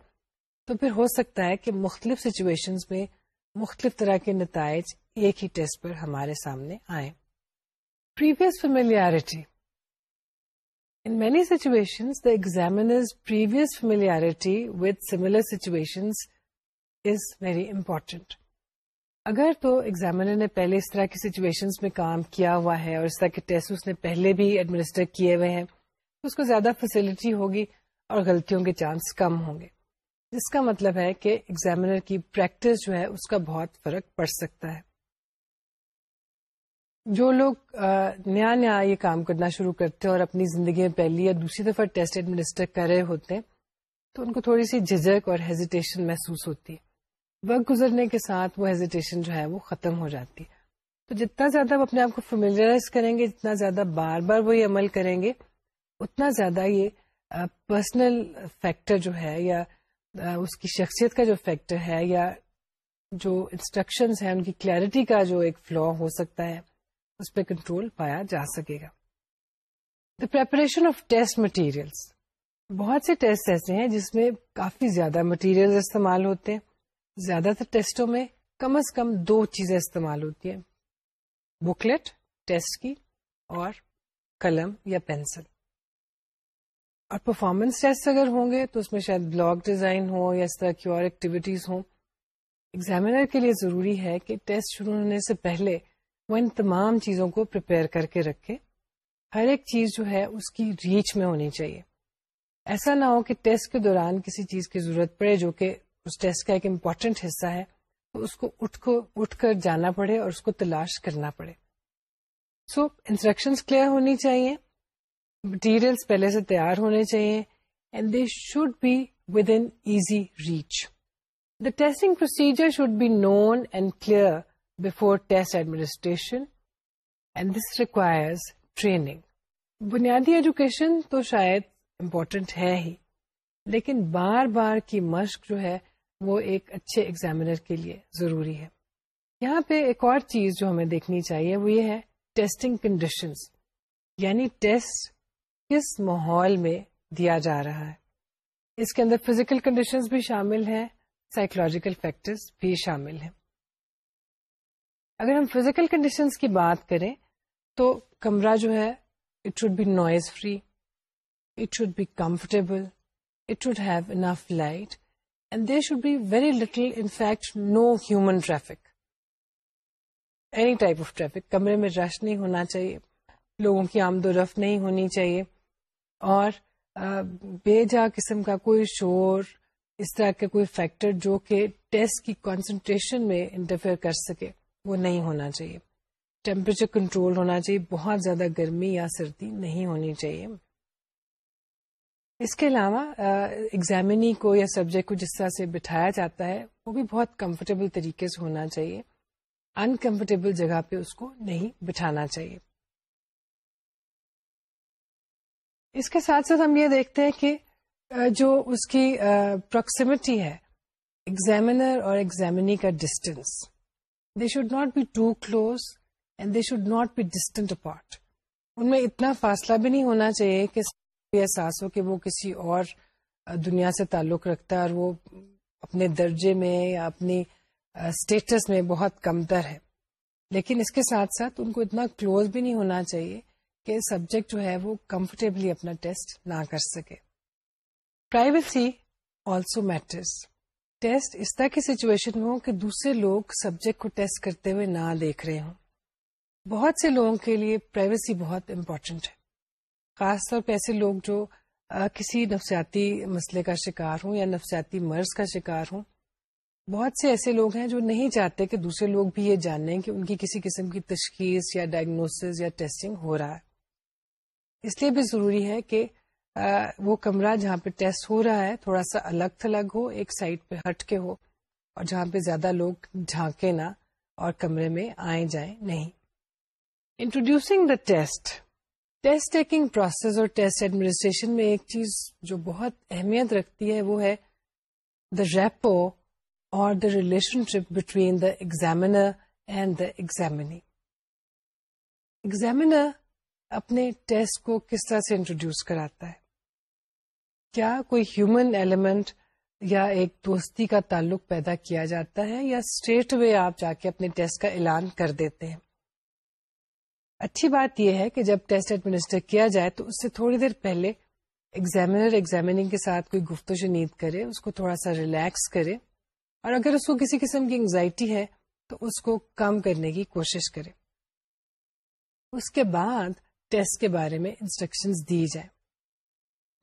تو پھر ہو سکتا ہے کہ مختلف سچویشن میں مختلف طرح کے نتائج ایک ہی ٹیسٹ پر ہمارے سامنے آئے previous family In many situations, the examiner's previous familiarity with similar situations is very important. اگر تو ایگزامنر نے پہلے اس طرح کی سچویشن میں کام کیا ہوا ہے اور اس طرح کے ٹیسٹ اس نے پہلے بھی ایڈمنسٹر کیے ہوئے ہیں اس کو زیادہ فیسلٹی ہوگی اور غلطیوں کے چانس کم ہوں گے جس کا مطلب ہے کہ ایگزامینر کی پریکٹس جو ہے اس کا بہت فرق پڑ سکتا ہے جو لوگ نیا نیا یہ کام کرنا شروع کرتے ہیں اور اپنی زندگی میں پہلی یا دوسری دفعہ ٹیسٹ ایڈمنسٹر کر رہے ہوتے ہیں تو ان کو تھوڑی سی جھجک اور ہیزیٹیشن محسوس ہوتی ہے وقت گزرنے کے ساتھ وہ ہیزیٹیشن جو ہے وہ ختم ہو جاتی تو جتنا زیادہ وہ اپنے آپ کو فیملرائز کریں گے جتنا زیادہ بار بار وہ یہ عمل کریں گے اتنا زیادہ یہ پرسنل فیکٹر جو ہے یا اس کی شخصیت کا جو فیکٹر ہے یا جو انسٹرکشنز ہیں ان کی کلیئرٹی کا جو ایک فلو ہو سکتا ہے اس پہ کنٹرول پایا جا سکے گا the preparation of test material بہت سے ٹیسٹ ایسے ہیں جس میں کافی زیادہ مٹیریل استعمال ہوتے ہیں زیادہ تر ٹیسٹوں میں کم از کم دو چیزیں استعمال ہوتی ہیں بکلیٹ ٹیسٹ کی اور قلم یا پینسل اور پرفارمنس ٹیسٹ اگر ہوں گے تو اس میں شاید بلاگ ڈیزائن ہو یا اس طرح کی اور ایکٹیویٹیز ہوں ایگزامینر کے لیے ضروری ہے کہ ٹیسٹ شروع ہونے سے پہلے وہ ان تمام چیزوں کو کر کے رکھے ہر ایک چیز جو ہے اس کی ریچ میں ہونی چاہیے ایسا نہ ہو کہ ٹیسٹ کے دوران کسی چیز کی ضرورت پڑے جو کہ اس ٹیسٹ کا ایک امپورٹنٹ حصہ ہے تو اس کو اٹھ کر جانا پڑے اور اس کو تلاش کرنا پڑے سو انسٹرکشنس کلیئر ہونی چاہیے مٹیریلس پہلے سے تیار ہونے چاہیے and they should be within easy reach the testing procedure should be known and clear before test administration and this requires training بنیادی ایجوکیشن تو شاید امپورٹنٹ ہے ہی لیکن بار بار کی مشق جو ہے وہ ایک اچھے ایگزامینر کے لیے ضروری ہے یہاں پہ ایک اور چیز جو ہمیں دیکھنی چاہیے وہ یہ ہے ٹیسٹنگ کنڈیشنز یعنی ٹیسٹ کس ماحول میں دیا جا رہا ہے اس کے اندر فزیکل کنڈیشنز بھی شامل ہیں سائیکولوجیکل فیکٹرز بھی شامل ہیں اگر ہم فزیکل کنڈیشنز کی بات کریں تو کمرہ جو ہے it should be noise free it should be comfortable it should have enough light and there should be very little in fact no human traffic any type of traffic کمرے میں رش نہیں ہونا چاہیے لوگوں کی آمد و رفت نہیں ہونی چاہیے اور بے جا قسم کا کوئی شور اس طرح کے کوئی فیکٹر جو کہ ٹیسٹ کی کانسنٹریشن میں انٹرفیئر کر سکے وہ نہیں ہونا چاہیے ٹیمپریچر کنٹرول ہونا چاہیے بہت زیادہ گرمی یا سردی نہیں ہونی چاہیے اس کے علاوہ ایگزامنی کو یا سبجیکٹ کو جس طرح سے بٹھایا جاتا ہے وہ بھی بہت کمفرٹیبل طریقے سے ہونا چاہیے انکمفرٹیبل جگہ پہ اس کو نہیں بٹھانا چاہیے اس کے ساتھ ساتھ ہم یہ دیکھتے ہیں کہ جو اس کی پروکسیمٹی ہے ایگزامنر اور ایگزامنی کا distance they not be too close and they should not be distant apart ان میں اتنا فاصلہ بھی نہیں ہونا چاہیے کہ احساس ہو کہ وہ کسی اور دنیا سے تعلق رکھتا ہے اور وہ اپنے درجے میں یا اپنی اسٹیٹس میں بہت کمتر ہے لیکن اس کے ساتھ ساتھ ان کو اتنا کلوز بھی نہیں ہونا چاہیے کہ سبجیکٹ جو ہے وہ کمفرٹیبلی اپنا ٹیسٹ نہ کر سکے پرائیویسی آلسو میٹرس ٹیسٹ اس طرح کی سچویشن میں ہوں کہ دوسرے لوگ سبجیکٹ کو ٹیسٹ کرتے ہوئے نہ دیکھ رہے ہوں بہت سے لوگوں کے لیے پرائیویسی بہت امپورٹنٹ ہے خاص طور پہ ایسے لوگ جو آ, کسی نفسیاتی مسئلے کا شکار ہوں یا نفسیاتی مرض کا شکار ہوں بہت سے ایسے لوگ ہیں جو نہیں چاہتے کہ دوسرے لوگ بھی یہ جاننے کہ ان کی کسی قسم کی تشخیص یا ڈائگنوسز یا ٹیسٹنگ ہو رہا ہے اس لیے بھی ضروری ہے کہ وہ کمرہ جہاں پہ ٹیسٹ ہو رہا ہے تھوڑا سا الگ تھلگ ہو ایک سائڈ پہ ہٹ کے ہو اور جہاں پہ زیادہ لوگ جھانکے نہ اور کمرے میں آئے جائیں نہیں introducing the test test taking process اور ٹیسٹ ایڈمنسٹریشن میں ایک چیز جو بہت اہمیت رکھتی ہے وہ ہے دا ریپو اور the relationship between the examiner and the examinee examiner اپنے ٹیسٹ کو کس طرح سے انٹروڈیوس کراتا ہے کیا کوئی ہیومن ایلیمنٹ یا ایک دوستی کا تعلق پیدا کیا جاتا ہے یا اسٹریٹ وے آپ جا کے اپنے ٹیسٹ کا اعلان کر دیتے ہیں اچھی بات یہ ہے کہ جب ٹیسٹ ایڈمنسٹر کیا جائے تو اس سے تھوڑی دیر پہلے ایگزامینر ایگزامنگ کے ساتھ کوئی گفت و شنید کرے اس کو تھوڑا سا ریلیکس کرے اور اگر اس کو کسی قسم کی انگزائٹی ہے تو اس کو کم کرنے کی کوشش کرے اس کے بعد ٹیسٹ کے بارے میں انسٹرکشن دی جائیں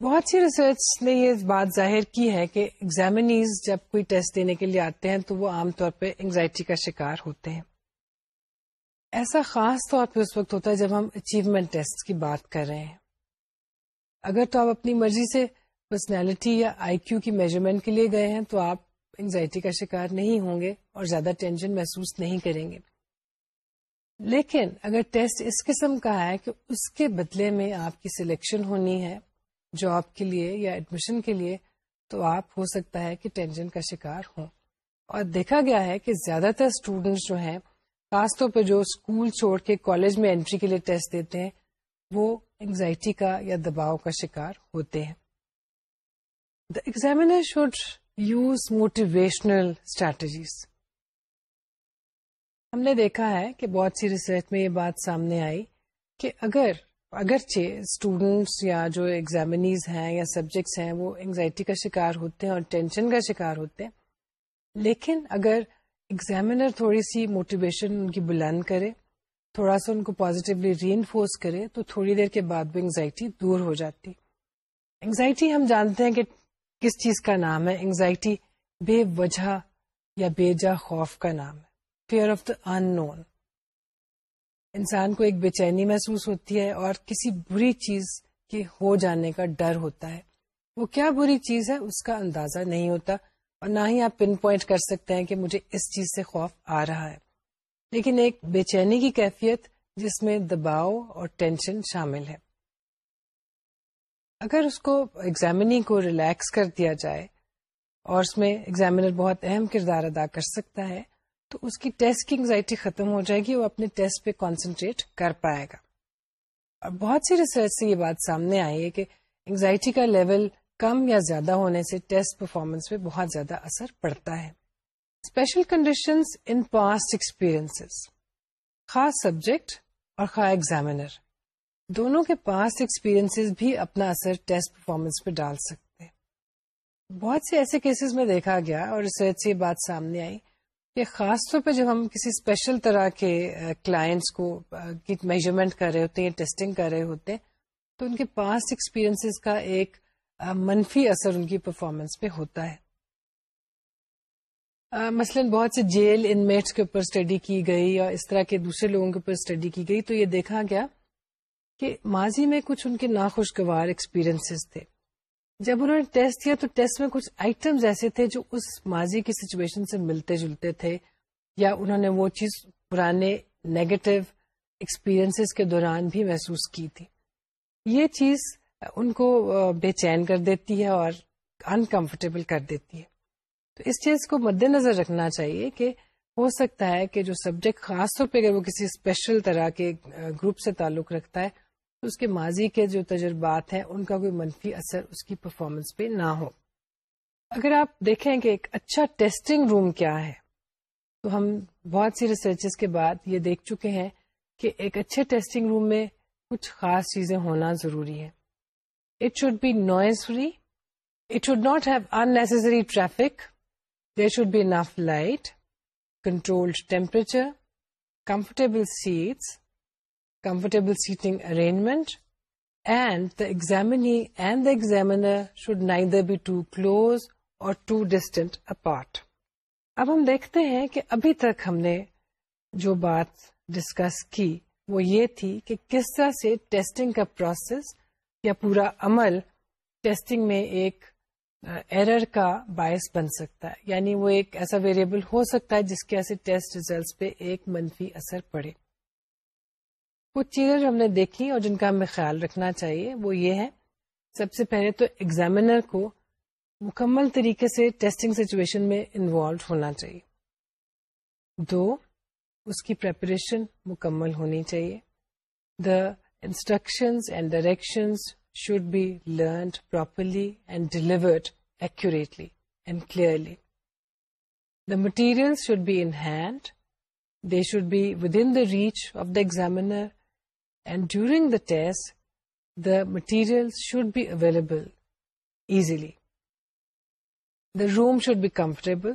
بہت سی ریسرچ نے یہ بات ظاہر کی ہے کہ ایگزامنیز جب کوئی ٹیسٹ دینے کے لیے آتے ہیں تو وہ عام طور پہ انگزائٹی کا شکار ہوتے ہیں ایسا خاص طور پہ اس وقت ہوتا ہے جب ہم اچیومنٹ ٹیسٹ کی بات کر رہے ہیں اگر تو آپ اپنی مرضی سے پرسنالٹی یا آئی کیو کی میجرمنٹ کے لیے گئے ہیں تو آپ انگزائٹی کا شکار نہیں ہوں گے اور زیادہ ٹینشن محسوس نہیں کریں گے لیکن اگر ٹیسٹ اس قسم کا ہے کہ اس کے بدلے میں آپ کی سلیکشن ہونی ہے جاب کے لیے یا ایڈمیشن کے لیے تو آپ ہو سکتا ہے کہ ٹینشن کا شکار ہو اور دیکھا گیا ہے کہ زیادہ تر اسٹوڈینٹس جو ہیں خاص طور پہ جو اسکول چھوڑ کے کالج میں انٹری کے لیے ٹیسٹ دیتے ہیں وہ انگزائٹی کا یا دباؤ کا شکار ہوتے ہیں the examiner should use motivational strategies ہم نے دیکھا ہے کہ بہت سی ریسرچ میں یہ بات سامنے آئی کہ اگر اگرچہ اسٹوڈینٹس یا جو ایگزامنیز ہیں یا سبجیکٹس ہیں وہ انگزائٹی کا شکار ہوتے ہیں اور ٹینشن کا شکار ہوتے ہیں لیکن اگر ایگزامنر تھوڑی سی موٹیویشن ان کی بلند کرے تھوڑا سا ان کو پازیٹیولی ری انفورس کرے تو تھوڑی دیر کے بعد بھی انگزائٹی دور ہو جاتی انگزائٹی ہم جانتے ہیں کہ کس چیز کا نام ہے انگزائٹی بے وجہ یا بے جا خوف کا نام ہے fear of the unknown انسان کو ایک بے چینی محسوس ہوتی ہے اور کسی بری چیز کے ہو جانے کا ڈر ہوتا ہے وہ کیا بری چیز ہے اس کا اندازہ نہیں ہوتا اور نہ ہی آپ پن پوائنٹ کر سکتے ہیں کہ مجھے اس چیز سے خوف آ رہا ہے لیکن ایک بے چینی کی کیفیت جس میں دباؤ اور ٹینشن شامل ہے اگر اس کو ایگزامنی کو ریلیکس کر دیا جائے اور اس میں ایگزامینر بہت اہم کردار ادا کر سکتا ہے تو اس کی ٹیسٹ کی انگزائٹی ختم ہو جائے گی وہ اپنے ٹیسٹ پہ کانسنٹریٹ کر پائے گا اور بہت سی ریسرچ سے یہ بات سامنے آئی ہے کہ انگزائٹی کا لیول کم یا زیادہ ہونے سے ٹیسٹ پرفارمنس پہ بہت زیادہ اثر پڑتا ہے special condition in past experience خاص سبجیکٹ اور خواہ ایگزامینر دونوں کے پاس ایکسپیرئنس بھی اپنا اثر ٹیسٹ پرفارمنس پہ ڈال سکتے ہیں بہت سے ایسے کیسز میں دیکھا گیا اور ریسرچ سے یہ بات سامنے آئی یہ خاص طور پہ جب ہم کسی اسپیشل طرح کے کلائنٹس کو میجرمنٹ کر رہے ہوتے ہیں ٹیسٹنگ کر رہے ہوتے ہیں تو ان کے پاس ایکسپیرینس کا ایک منفی اثر ان کی پرفارمنس پہ ہوتا ہے مثلا بہت سے جیل انمیٹس کے اوپر اسٹڈی کی گئی یا اس طرح کے دوسرے لوگوں کے اوپر اسٹڈی کی گئی تو یہ دیکھا گیا کہ ماضی میں کچھ ان کے ناخوشگوار ایکسپیرئنس تھے جب انہوں نے ٹیسٹ کیا تو ٹیسٹ میں کچھ آئٹمز ایسے تھے جو اس ماضی کی سچویشن سے ملتے جلتے تھے یا انہوں نے وہ چیز پرانے نیگیٹو ایکسپیرئنس کے دوران بھی محسوس کی تھی یہ چیز ان کو بے چین کر دیتی ہے اور انکمفرٹیبل کر دیتی ہے تو اس چیز کو مد نظر رکھنا چاہیے کہ ہو سکتا ہے کہ جو سبجیکٹ خاص طور پہ اگر وہ کسی اسپیشل طرح کے گروپ سے تعلق رکھتا ہے اس کے ماضی کے جو تجربات ہیں ان کا کوئی منفی اثر اس کی پرفارمنس پہ نہ ہو اگر آپ دیکھیں کہ ایک اچھا ٹیسٹنگ روم کیا ہے تو ہم بہت سی ریسرچز کے بعد یہ دیکھ چکے ہیں کہ ایک اچھے ٹیسٹنگ روم میں کچھ خاص چیزیں ہونا ضروری ہے it should be noise free it should not have unnecessary traffic there should be enough light controlled temperature comfortable seats comfortable seating arrangement and the exam examiner should neither be too close اور ٹو ڈسٹینٹ ا پارٹ اب ہم دیکھتے ہیں کہ ابھی تک ہم نے جو بات ڈسکس کی وہ یہ تھی کہ کس طرح سے ٹیسٹنگ کا پروسیس یا پورا عمل ٹیسٹنگ میں ایک ایرر کا باعث بن سکتا ہے یعنی وہ ایک ایسا ویریبل ہو سکتا ہے جس کے ایسے ٹیسٹ ریزلٹس پہ ایک منفی اثر پڑے کچھ چیزیں جو ہم نے دیکھی اور جن کا ہمیں خیال رکھنا چاہیے وہ یہ ہے سب سے پہلے تو ایگزامینر کو مکمل طریقے سے ٹیسٹنگ سچویشن میں انوالو ہونا چاہیے دو اس کی پریپریشن مکمل ہونی چاہیے the instruction and direction should be learned properly and delivered accurately and clearly the material should be in hand they should be within the reach of the examiner and during the test the material should be available easily the room should be comfortable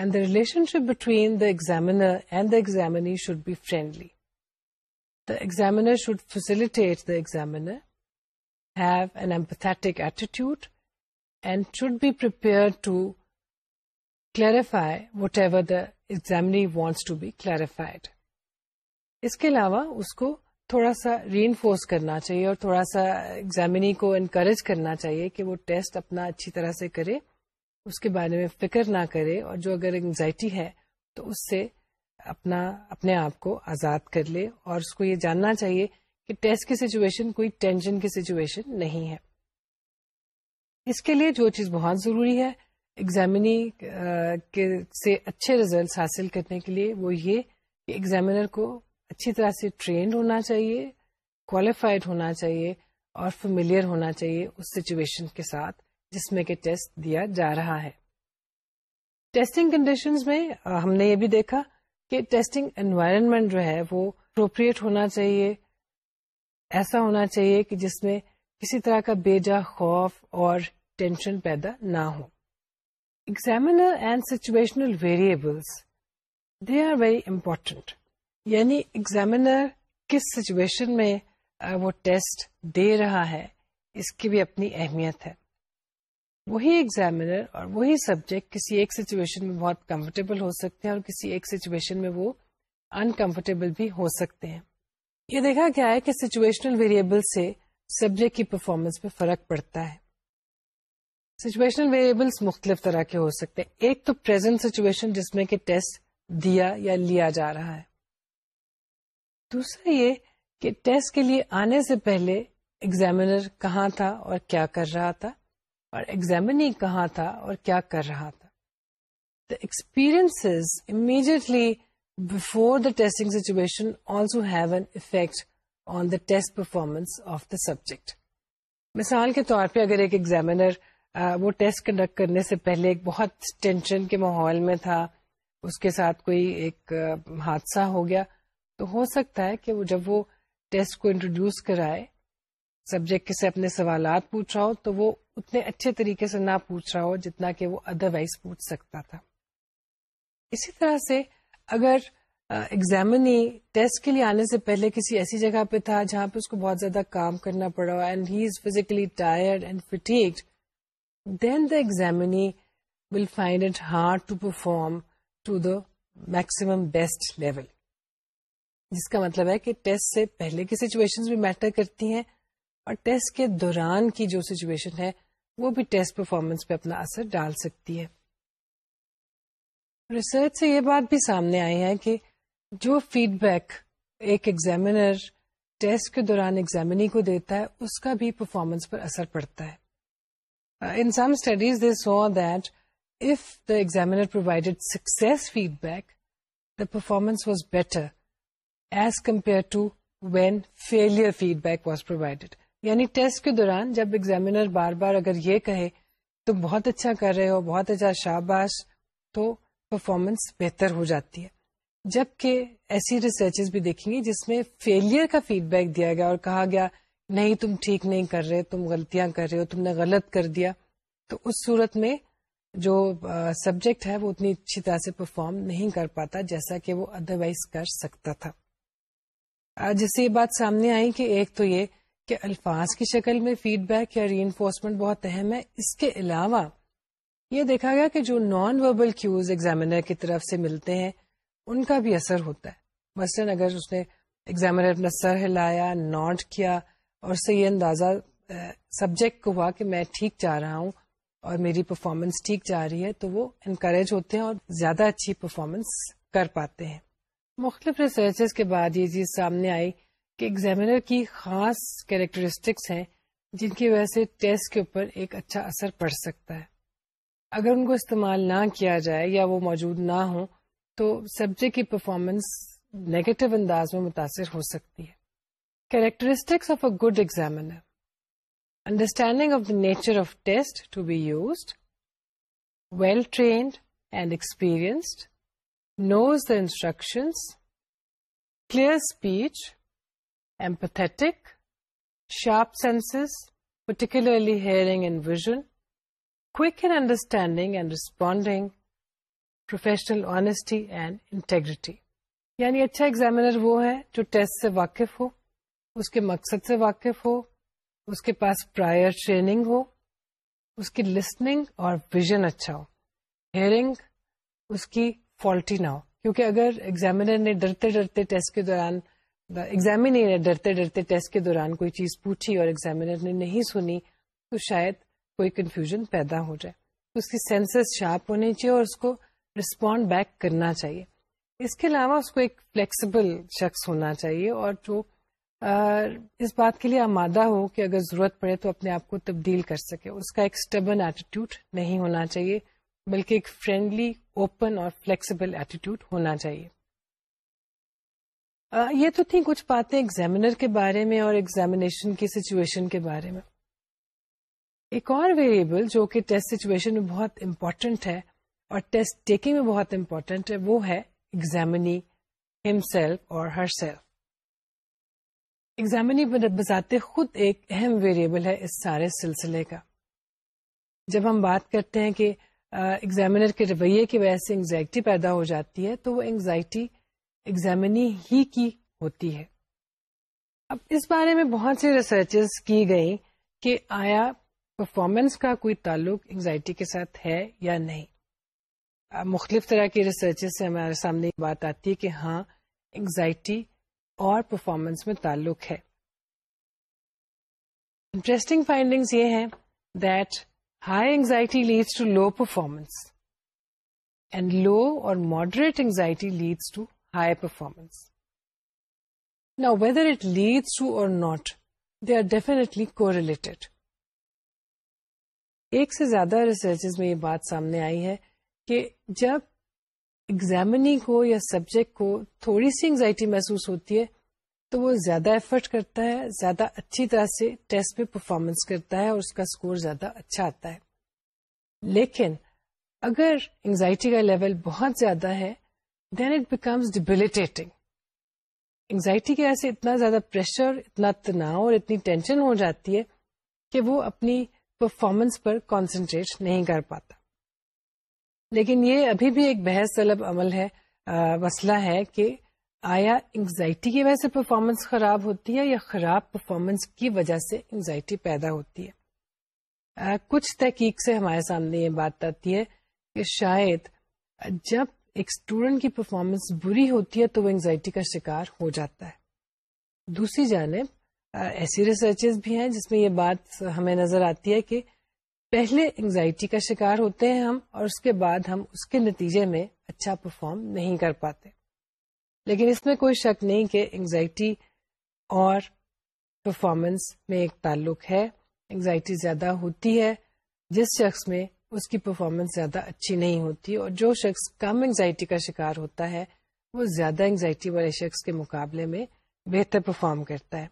and the relationship between the examiner and the examinee should be friendly the examiner should facilitate the examiner have an empathic attitude and should be purify whatever the examinee wants to be clarified اس کے علاوہ اس کو تھوڑا سا ری انفورس کرنا چاہیے اور تھوڑا سا ایگزامنی کو انکریج کرنا چاہیے کہ وہ ٹیسٹ اپنا اچھی طرح سے کرے اس کے بارے میں فکر نہ کرے اور جو اگر انگزائٹی ہے تو اس سے اپنا اپنے آپ کو آزاد کر لے اور اس کو یہ جاننا چاہیے کہ ٹیسٹ کی سچویشن کوئی ٹینشن کی سچویشن نہیں ہے اس کے لیے جو چیز بہت ضروری ہے ایگزامنی کے سے اچھے ریزلٹس حاصل کرنے کے لیے وہ یہ کہ ایگزامینر کو اچھی طرح سے ٹرینڈ ہونا چاہیے کوالیفائڈ ہونا چاہیے اور فیملیئر ہونا چاہیے اس سچویشن کے ساتھ جس میں کہ ٹیسٹ دیا جا رہا ہے ٹیسٹنگ کنڈیشن میں ہم نے یہ بھی دیکھا کہ ٹیسٹنگ انوائرمنٹ جو ہے وہ اپروپریٹ ہونا چاہیے ایسا ہونا چاہیے کہ جس میں کسی طرح کا بیجا خوف اور ٹینشن پیدا نہ ہو examiner and situational variables they are very important یعنی ایگزامینر کس سچویشن میں وہ ٹیسٹ دے رہا ہے اس کی بھی اپنی اہمیت ہے وہی ایگزامینر اور وہی سبجیکٹ کسی ایک سچویشن میں بہت کمفرٹیبل ہو سکتے ہیں اور کسی ایک سچویشن میں وہ انکمفرٹیبل بھی ہو سکتے ہیں یہ دیکھا گیا ہے کہ سچویشنل ویریبل سے سبجیکٹ کی پرفارمنس میں فرق پڑتا ہے سچویشنل ویریبلس مختلف طرح کے ہو سکتے ہیں ایک تو پرزینٹ سچویشن جس میں کہ ٹیسٹ دیا یا لیا جا رہا ہے دوسرا یہ کہ ٹیسٹ کے لیے آنے سے پہلے ایگزامنر کہاں تھا اور کیا کر رہا تھا اور ایگزامنی کہاں تھا اور کیا کر رہا تھا the experience immediately situation also have an effect on the test performance of the subject مثال کے طور پہ اگر ایک ایگزامنر وہ ٹیسٹ کنڈکٹ کرنے سے پہلے ایک بہت ٹینشن کے ماحول میں تھا اس کے ساتھ کوئی ایک حادثہ ہو گیا تو ہو سکتا ہے کہ وہ جب وہ ٹیسٹ کو انٹروڈیوس کرائے سبجیکٹ سے اپنے سوالات پوچھ رہا ہو تو وہ اتنے اچھے طریقے سے نہ پوچھ رہا ہو جتنا کہ وہ ادر وائز پوچھ سکتا تھا اسی طرح سے اگر ایگزامنی ٹیسٹ کے لیے آنے سے پہلے کسی ایسی جگہ پہ تھا جہاں پہ اس کو بہت زیادہ کام کرنا پڑا ہو and he is physically tired and fatigued then the examinee will find it hard to perform to the maximum best level جس کا مطلب ہے کہ ٹیسٹ سے پہلے کی سچویشن بھی میٹر کرتی ہیں اور ٹیسٹ کے دوران کی جو سچویشن ہے وہ بھی ٹیسٹ پرفارمنس پہ اپنا اثر ڈال سکتی ہے ریسرچ سے یہ بات بھی سامنے آئی ہے کہ جو فیڈ بیک ایک ایگزامینر ٹیسٹ کے دوران ایگزامنی کو دیتا ہے اس کا بھی پرفارمنس پر اثر پڑتا ہے in some studies they saw that if the provided success feedback the performance was better as compare to when failure feedback was provided یعنی ٹیسٹ کے دوران جب ایگزامینر بار بار اگر یہ کہے تم بہت اچھا کر رہے ہو بہت اچھا شاباش تو پرفارمنس بہتر ہو جاتی ہے جبکہ ایسی ریسرچز بھی دیکھیں گے جس میں فیلئر کا فیڈ بیک دیا گیا اور کہا گیا نہیں تم ٹھیک نہیں کر رہے تم غلطیاں کر رہے ہو تم نے غلط کر دیا تو اس صورت میں جو سبجیکٹ ہے وہ اتنی اچھی طرح سے پرفارم نہیں کر پاتا جیسا کہ وہ ادروائز کر سکتا تھا جس سے یہ بات سامنے آئی کہ ایک تو یہ کہ الفاظ کی شکل میں فیڈ بیک یا ری انفورسمنٹ بہت اہم ہے اس کے علاوہ یہ دیکھا گیا کہ جو نان وربل کیوز ایگزامینر کی طرف سے ملتے ہیں ان کا بھی اثر ہوتا ہے مثلاً اگر اس نے ایگزامینر اپنا سر ہلایا ناٹ کیا اور اس سے یہ اندازہ سبجیکٹ کو ہوا کہ میں ٹھیک جا رہا ہوں اور میری پرفارمنس ٹھیک جا رہی ہے تو وہ انکریج ہوتے ہیں اور زیادہ اچھی پرفارمنس کر پاتے ہیں مختلف ریسرچ کے بعد یہ چیز سامنے آئی کہ ایگزامینر کی خاص کیریکٹرسٹکس ہیں جن کی وجہ سے ٹیسٹ کے اوپر ایک اچھا اثر پڑ سکتا ہے اگر ان کو استعمال نہ کیا جائے یا وہ موجود نہ ہوں تو سبجیکٹ کی پرفارمنس نیگیٹو انداز میں متاثر ہو سکتی ہے characteristics of a good examiner understanding of the nature of test to be used well trained and experienced knows the instruction clear speech ایمپ sharp sense پرلیئرنگ انڈرسٹینڈنگ آنےسٹی اینڈ انٹیگریٹی یعنی اچھا ایگزامینر وہ ہے جو ٹیسٹ سے واقف ہو اس کے مقصد سے واقف ہو اس کے پاس پرائر ٹریننگ ہو اس کی لسننگ اور ویژن اچھا ہو ہیئرنگ اس کی فالٹی نہ ہو کیونکہ اگر ایگزامینر نے ڈرتے ڈرتے ٹیسٹ کے دوران نے ڈرتے ڈرتے ٹیسٹ کے دوران کوئی چیز پوچھی اور ایگزامینر نے نہیں سنی تو شاید کوئی کنفیوژن پیدا ہو جائے اس کی سینسز شارپ ہونی چاہیے اور اس کو رسپونڈ بیک کرنا چاہیے اس کے علاوہ اس کو ایک فلیکسیبل شخص ہونا چاہیے اور جو اس بات کے لیے آمادہ ہو کہ اگر ضرورت پڑے تو اپنے آپ کو تبدیل کر سکے اس کا ایک اسٹبن ایٹیٹیوڈ نہیں ہونا چاہیے بلکہ ایک فرینڈلی اوپن اور فلیکسیبل ایٹیٹیوڈ ہونا چاہیے آ, یہ تو تھیں کچھ باتیں ایگزامینر کے بارے میں اور ایگزامینیشن کی سچویشن کے بارے میں ایک اور ویریبل جو کہ ٹیسٹ سچویشن میں بہت امپورٹنٹ ہے اور ٹیسٹ ٹیکنگ میں بہت امپورٹنٹ ہے وہ ہے examinee himself or herself examinee بذات خود ایک اہم ویریبل ہے اس سارے سلسلے کا جب ہم بات کرتے ہیں کہ ایگزامینر کے رویے کی وجہ سے انگزائٹی پیدا ہو جاتی ہے تو وہ انگزائٹی ایگزامنی ہی کی ہوتی ہے اب اس بارے میں بہت سی ریسرچز کی گئی کہ آیا پرفارمنس کا کوئی تعلق انگزائٹی کے ساتھ ہے یا نہیں مختلف طرح کی ریسرچز سے ہمارے سامنے بات آتی ہے کہ ہاں انگزائٹی اور پرفارمنس میں تعلق ہے انٹرسٹنگ فائنڈنگز یہ ہیں that high anxiety leads to low performance and low or moderate anxiety leads to high performance نا whether it leads to or not they are definitely correlated ایک سے زیادہ ریسرچز میں یہ بات سامنے آئی ہے کہ جب ایگزامنی کو یا سبجیکٹ کو تھوڑی سی انگزائٹی محسوس ہوتی ہے تو وہ زیادہ ایفرٹ کرتا ہے زیادہ اچھی طرح سے ٹیسٹ میں پرفارمنس کرتا ہے اور اس کا اسکور زیادہ اچھا آتا ہے لیکن اگر انگزائٹی کا لیول بہت زیادہ ہے then it becomes debilitating anxiety کے ایسے اتنا زیادہ پریشر اتنا تناؤ اور اتنی ٹینشن ہو جاتی ہے کہ وہ اپنی پرفارمنس پر کانسنٹریٹ نہیں کر پاتا لیکن یہ ابھی بھی ایک بحث طلب عمل ہے مسئلہ ہے کہ آیا انگزائٹی کی وجہ سے پرفارمنس خراب ہوتی ہے یا خراب پرفارمنس کی وجہ سے انگزائٹی پیدا ہوتی ہے کچھ تحقیق سے ہمارے سامنے یہ بات آتی ہے کہ شاید جب ایک اسٹوڈنٹ کی پرفارمنس بری ہوتی ہے تو وہ انگزائٹی کا شکار ہو جاتا ہے دوسری جانب ایسی ریسرچز بھی ہیں جس میں یہ بات ہمیں نظر آتی ہے کہ پہلے انگزائٹی کا شکار ہوتے ہیں ہم اور اس کے بعد ہم اس کے نتیجے میں اچھا پرفارم نہیں کر پاتے لیکن اس میں کوئی شک نہیں کہ انگزائٹی اور پرفارمنس میں ایک تعلق ہے انگزائٹی زیادہ ہوتی ہے جس شخص میں اس کی پرفارمنس زیادہ اچھی نہیں ہوتی اور جو شخص کم انگزائٹی کا شکار ہوتا ہے وہ زیادہ انگزائٹی والے شخص کے مقابلے میں بہتر پرفارم کرتا ہے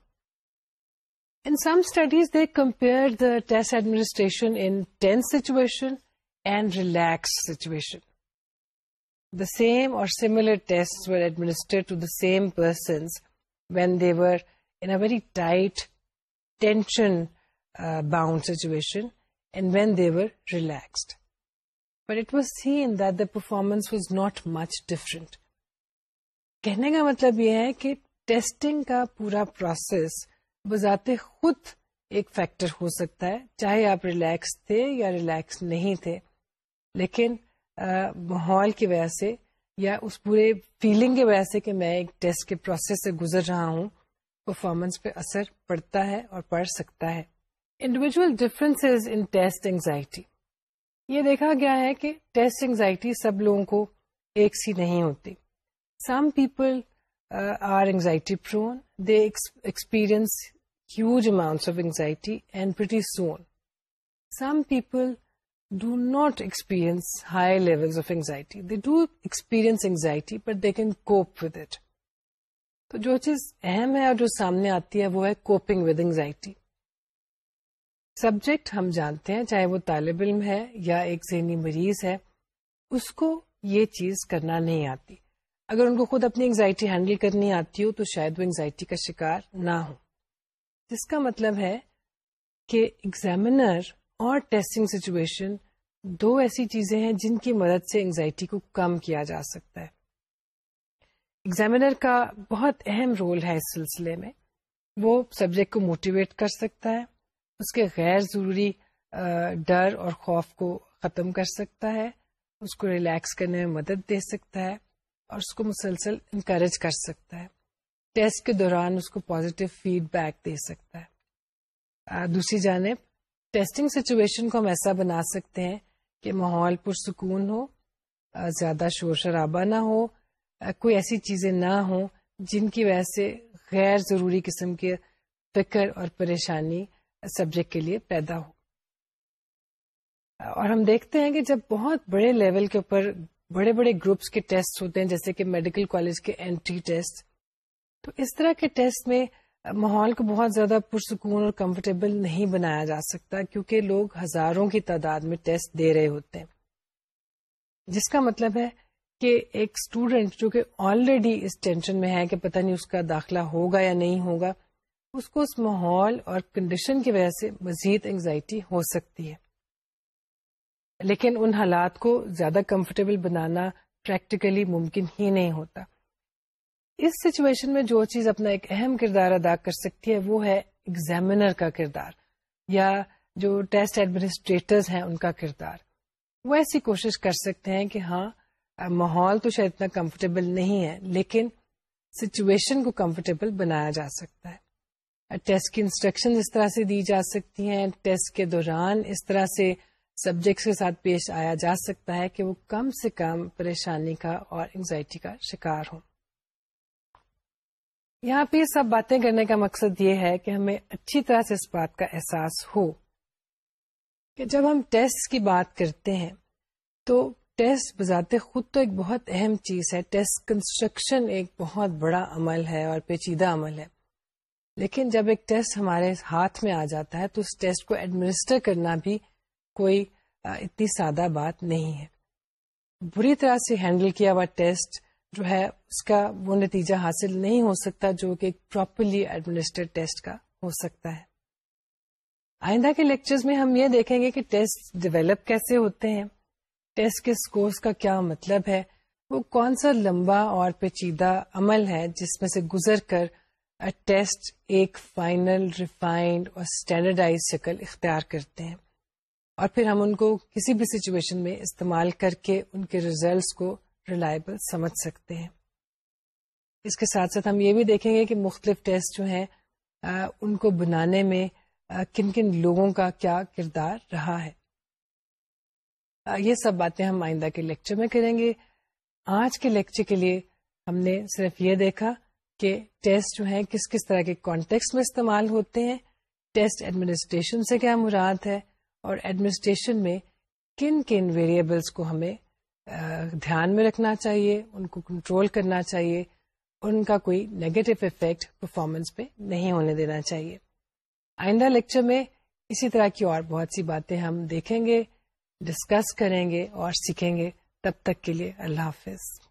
the same or similar tests were administered to the same persons when they were in a very tight tension uh, bound situation and when they were relaxed but it was seen that the performance was not much different کہنے کا مطلب یہ ہے کہ ٹیسٹنگ کا پورا پروسیس بذات خود ایک فیکٹر ہو سکتا ہے چاہے آپ ریلیکس تھے یا ریلیکس نہیں تھے لیکن ماحول کی وجہ سے یا اس پورے فیلنگ کی وجہ سے کہ میں ایک ٹیسٹ کے پروسیس سے گزر رہا ہوں پرفارمنس پہ اثر پڑتا ہے اور پڑ سکتا ہے انڈیویجل ان ٹیسٹ اینگزائٹی یہ دیکھا گیا ہے کہ ٹیسٹ اینگزائٹی سب لوگوں کو ایک سی نہیں ہوتی some people are anxiety prone they experience huge amount of anxiety and pretty soon some people do not experience high level of anxiety anxiety but they can cope with it تو جو چیز اہم ہے اور جو سامنے آتی ہے وہ ہے کوپنگ ود انگزائٹی سبجیکٹ ہم جانتے ہیں چاہے وہ طالب علم ہے یا ایک ذہنی مریض ہے اس کو یہ چیز کرنا نہیں آتی اگر ان کو خود اپنی انگزائٹی ہینڈل کرنی آتی ہو تو شاید وہ انگزائٹی کا شکار نہ ہو جس کا مطلب ہے کہ اگزامین اور ٹیسٹنگ سچویشن دو ایسی چیزیں ہیں جن کی مدد سے انگزائٹی کو کم کیا جا سکتا ہے ایگزامینر کا بہت اہم رول ہے اس سلسلے میں وہ سبجیکٹ کو موٹیویٹ کر سکتا ہے اس کے غیر ضروری ڈر اور خوف کو ختم کر سکتا ہے اس کو ریلیکس کرنے میں مدد دے سکتا ہے اور اس کو مسلسل انکریج کر سکتا ہے ٹیسٹ کے دوران اس کو پازیٹیو فیڈ بیک دے سکتا ہے دوسری جانب ٹیسٹنگ سچویشن کو ہم ایسا بنا سکتے ہیں کہ ماحول پرسکون ہو زیادہ شور شرابہ نہ ہو کوئی ایسی چیزیں نہ ہوں جن کی وجہ سے غیر ضروری قسم کے فکر اور پریشانی سبجیکٹ کے لیے پیدا ہو اور ہم دیکھتے ہیں کہ جب بہت بڑے لیول کے اوپر بڑے بڑے گروپس کے ٹیسٹ ہوتے ہیں جیسے کہ میڈیکل کالج کے انٹری ٹیسٹ تو اس طرح کے ٹیسٹ میں ماحول کو بہت زیادہ پرسکون اور کمفرٹیبل نہیں بنایا جا سکتا کیونکہ لوگ ہزاروں کی تعداد میں ٹیسٹ دے رہے ہوتے ہیں جس کا مطلب ہے کہ ایک اسٹوڈینٹ جو کہ آلریڈی اس ٹینشن میں ہے کہ پتہ نہیں اس کا داخلہ ہوگا یا نہیں ہوگا اس کو اس ماحول اور کنڈیشن کی وجہ سے مزید انگزائٹی ہو سکتی ہے لیکن ان حالات کو زیادہ کمفرٹیبل بنانا پریکٹیکلی ممکن ہی نہیں ہوتا اس سچویشن میں جو چیز اپنا ایک اہم کردار ادا کر سکتی ہے وہ ہے ایگزامینر کا کردار یا جو ٹیسٹ ایڈمنسٹریٹرز ہیں ان کا کردار وہ ایسی کوشش کر سکتے ہیں کہ ہاں ماحول تو شاید اتنا کمفرٹیبل نہیں ہے لیکن سچویشن کو کمفرٹیبل بنایا جا سکتا ہے ٹیسٹ کی انسٹرکشن اس طرح سے دی جا سکتی ہیں ٹیسٹ کے دوران اس طرح سے سبجیکٹس کے ساتھ پیش آیا جا سکتا ہے کہ وہ کم سے کم پریشانی کا اور انگزائٹی کا شکار ہوں یہاں پہ سب باتیں کرنے کا مقصد یہ ہے کہ ہمیں اچھی طرح سے اس بات کا احساس ہو کہ جب ہم ٹیسٹ کی بات کرتے ہیں تو ٹیسٹ بذات خود تو ایک بہت اہم چیز ہے ٹیسٹ کنسٹرکشن ایک بہت بڑا عمل ہے اور پیچیدہ عمل ہے لیکن جب ایک ٹیسٹ ہمارے ہاتھ میں آ جاتا ہے تو اس ٹیسٹ کو ایڈمنسٹر کرنا بھی کوئی اتنی سادہ بات نہیں ہے بری طرح سے ہینڈل کیا ہوا ٹیسٹ جو ہے اس کا وہ نتیجہ حاصل نہیں ہو سکتا جو کہ ایک پراپرلی ایڈمنسٹریڈ ٹیسٹ کا ہو سکتا ہے آئندہ کے لیکچرز میں ہم یہ دیکھیں گے کہ ٹیسٹ ڈیولپ کیسے ہوتے ہیں ٹیسٹ کے اسکورس کا کیا مطلب ہے وہ کون سا لمبا اور پیچیدہ عمل ہے جس میں سے گزر کر ٹیسٹ ایک فائنل ریفائنڈ اور اسٹینڈرڈائز شکل اختیار کرتے ہیں اور پھر ہم ان کو کسی بھی سچویشن میں استعمال کر کے ان کے ریزلٹس کو ریلائبل سمجھ سکتے ہیں اس کے ساتھ ساتھ ہم یہ بھی دیکھیں گے کہ مختلف ٹیسٹ جو ہیں ان کو بنانے میں کن کن لوگوں کا کیا کردار رہا ہے یہ سب باتیں ہم آئندہ کے لیکچر میں کریں گے آج کے لیکچر کے لیے ہم نے صرف یہ دیکھا کہ ٹیسٹ جو ہیں کس کس طرح کے کانٹیکس میں استعمال ہوتے ہیں ٹیسٹ ایڈمنسٹریشن سے کیا مراد ہے اور ایڈمنسٹریشن میں کن کن ویریبلس کو ہمیں دھیان میں رکھنا چاہیے ان کو کنٹرول کرنا چاہیے اور ان کا کوئی نیگیٹو افیکٹ پرفارمنس پہ نہیں ہونے دینا چاہیے آئندہ لیکچر میں اسی طرح کی اور بہت سی باتیں ہم دیکھیں گے ڈسکس کریں گے اور سیکھیں گے تب تک کے لیے اللہ حافظ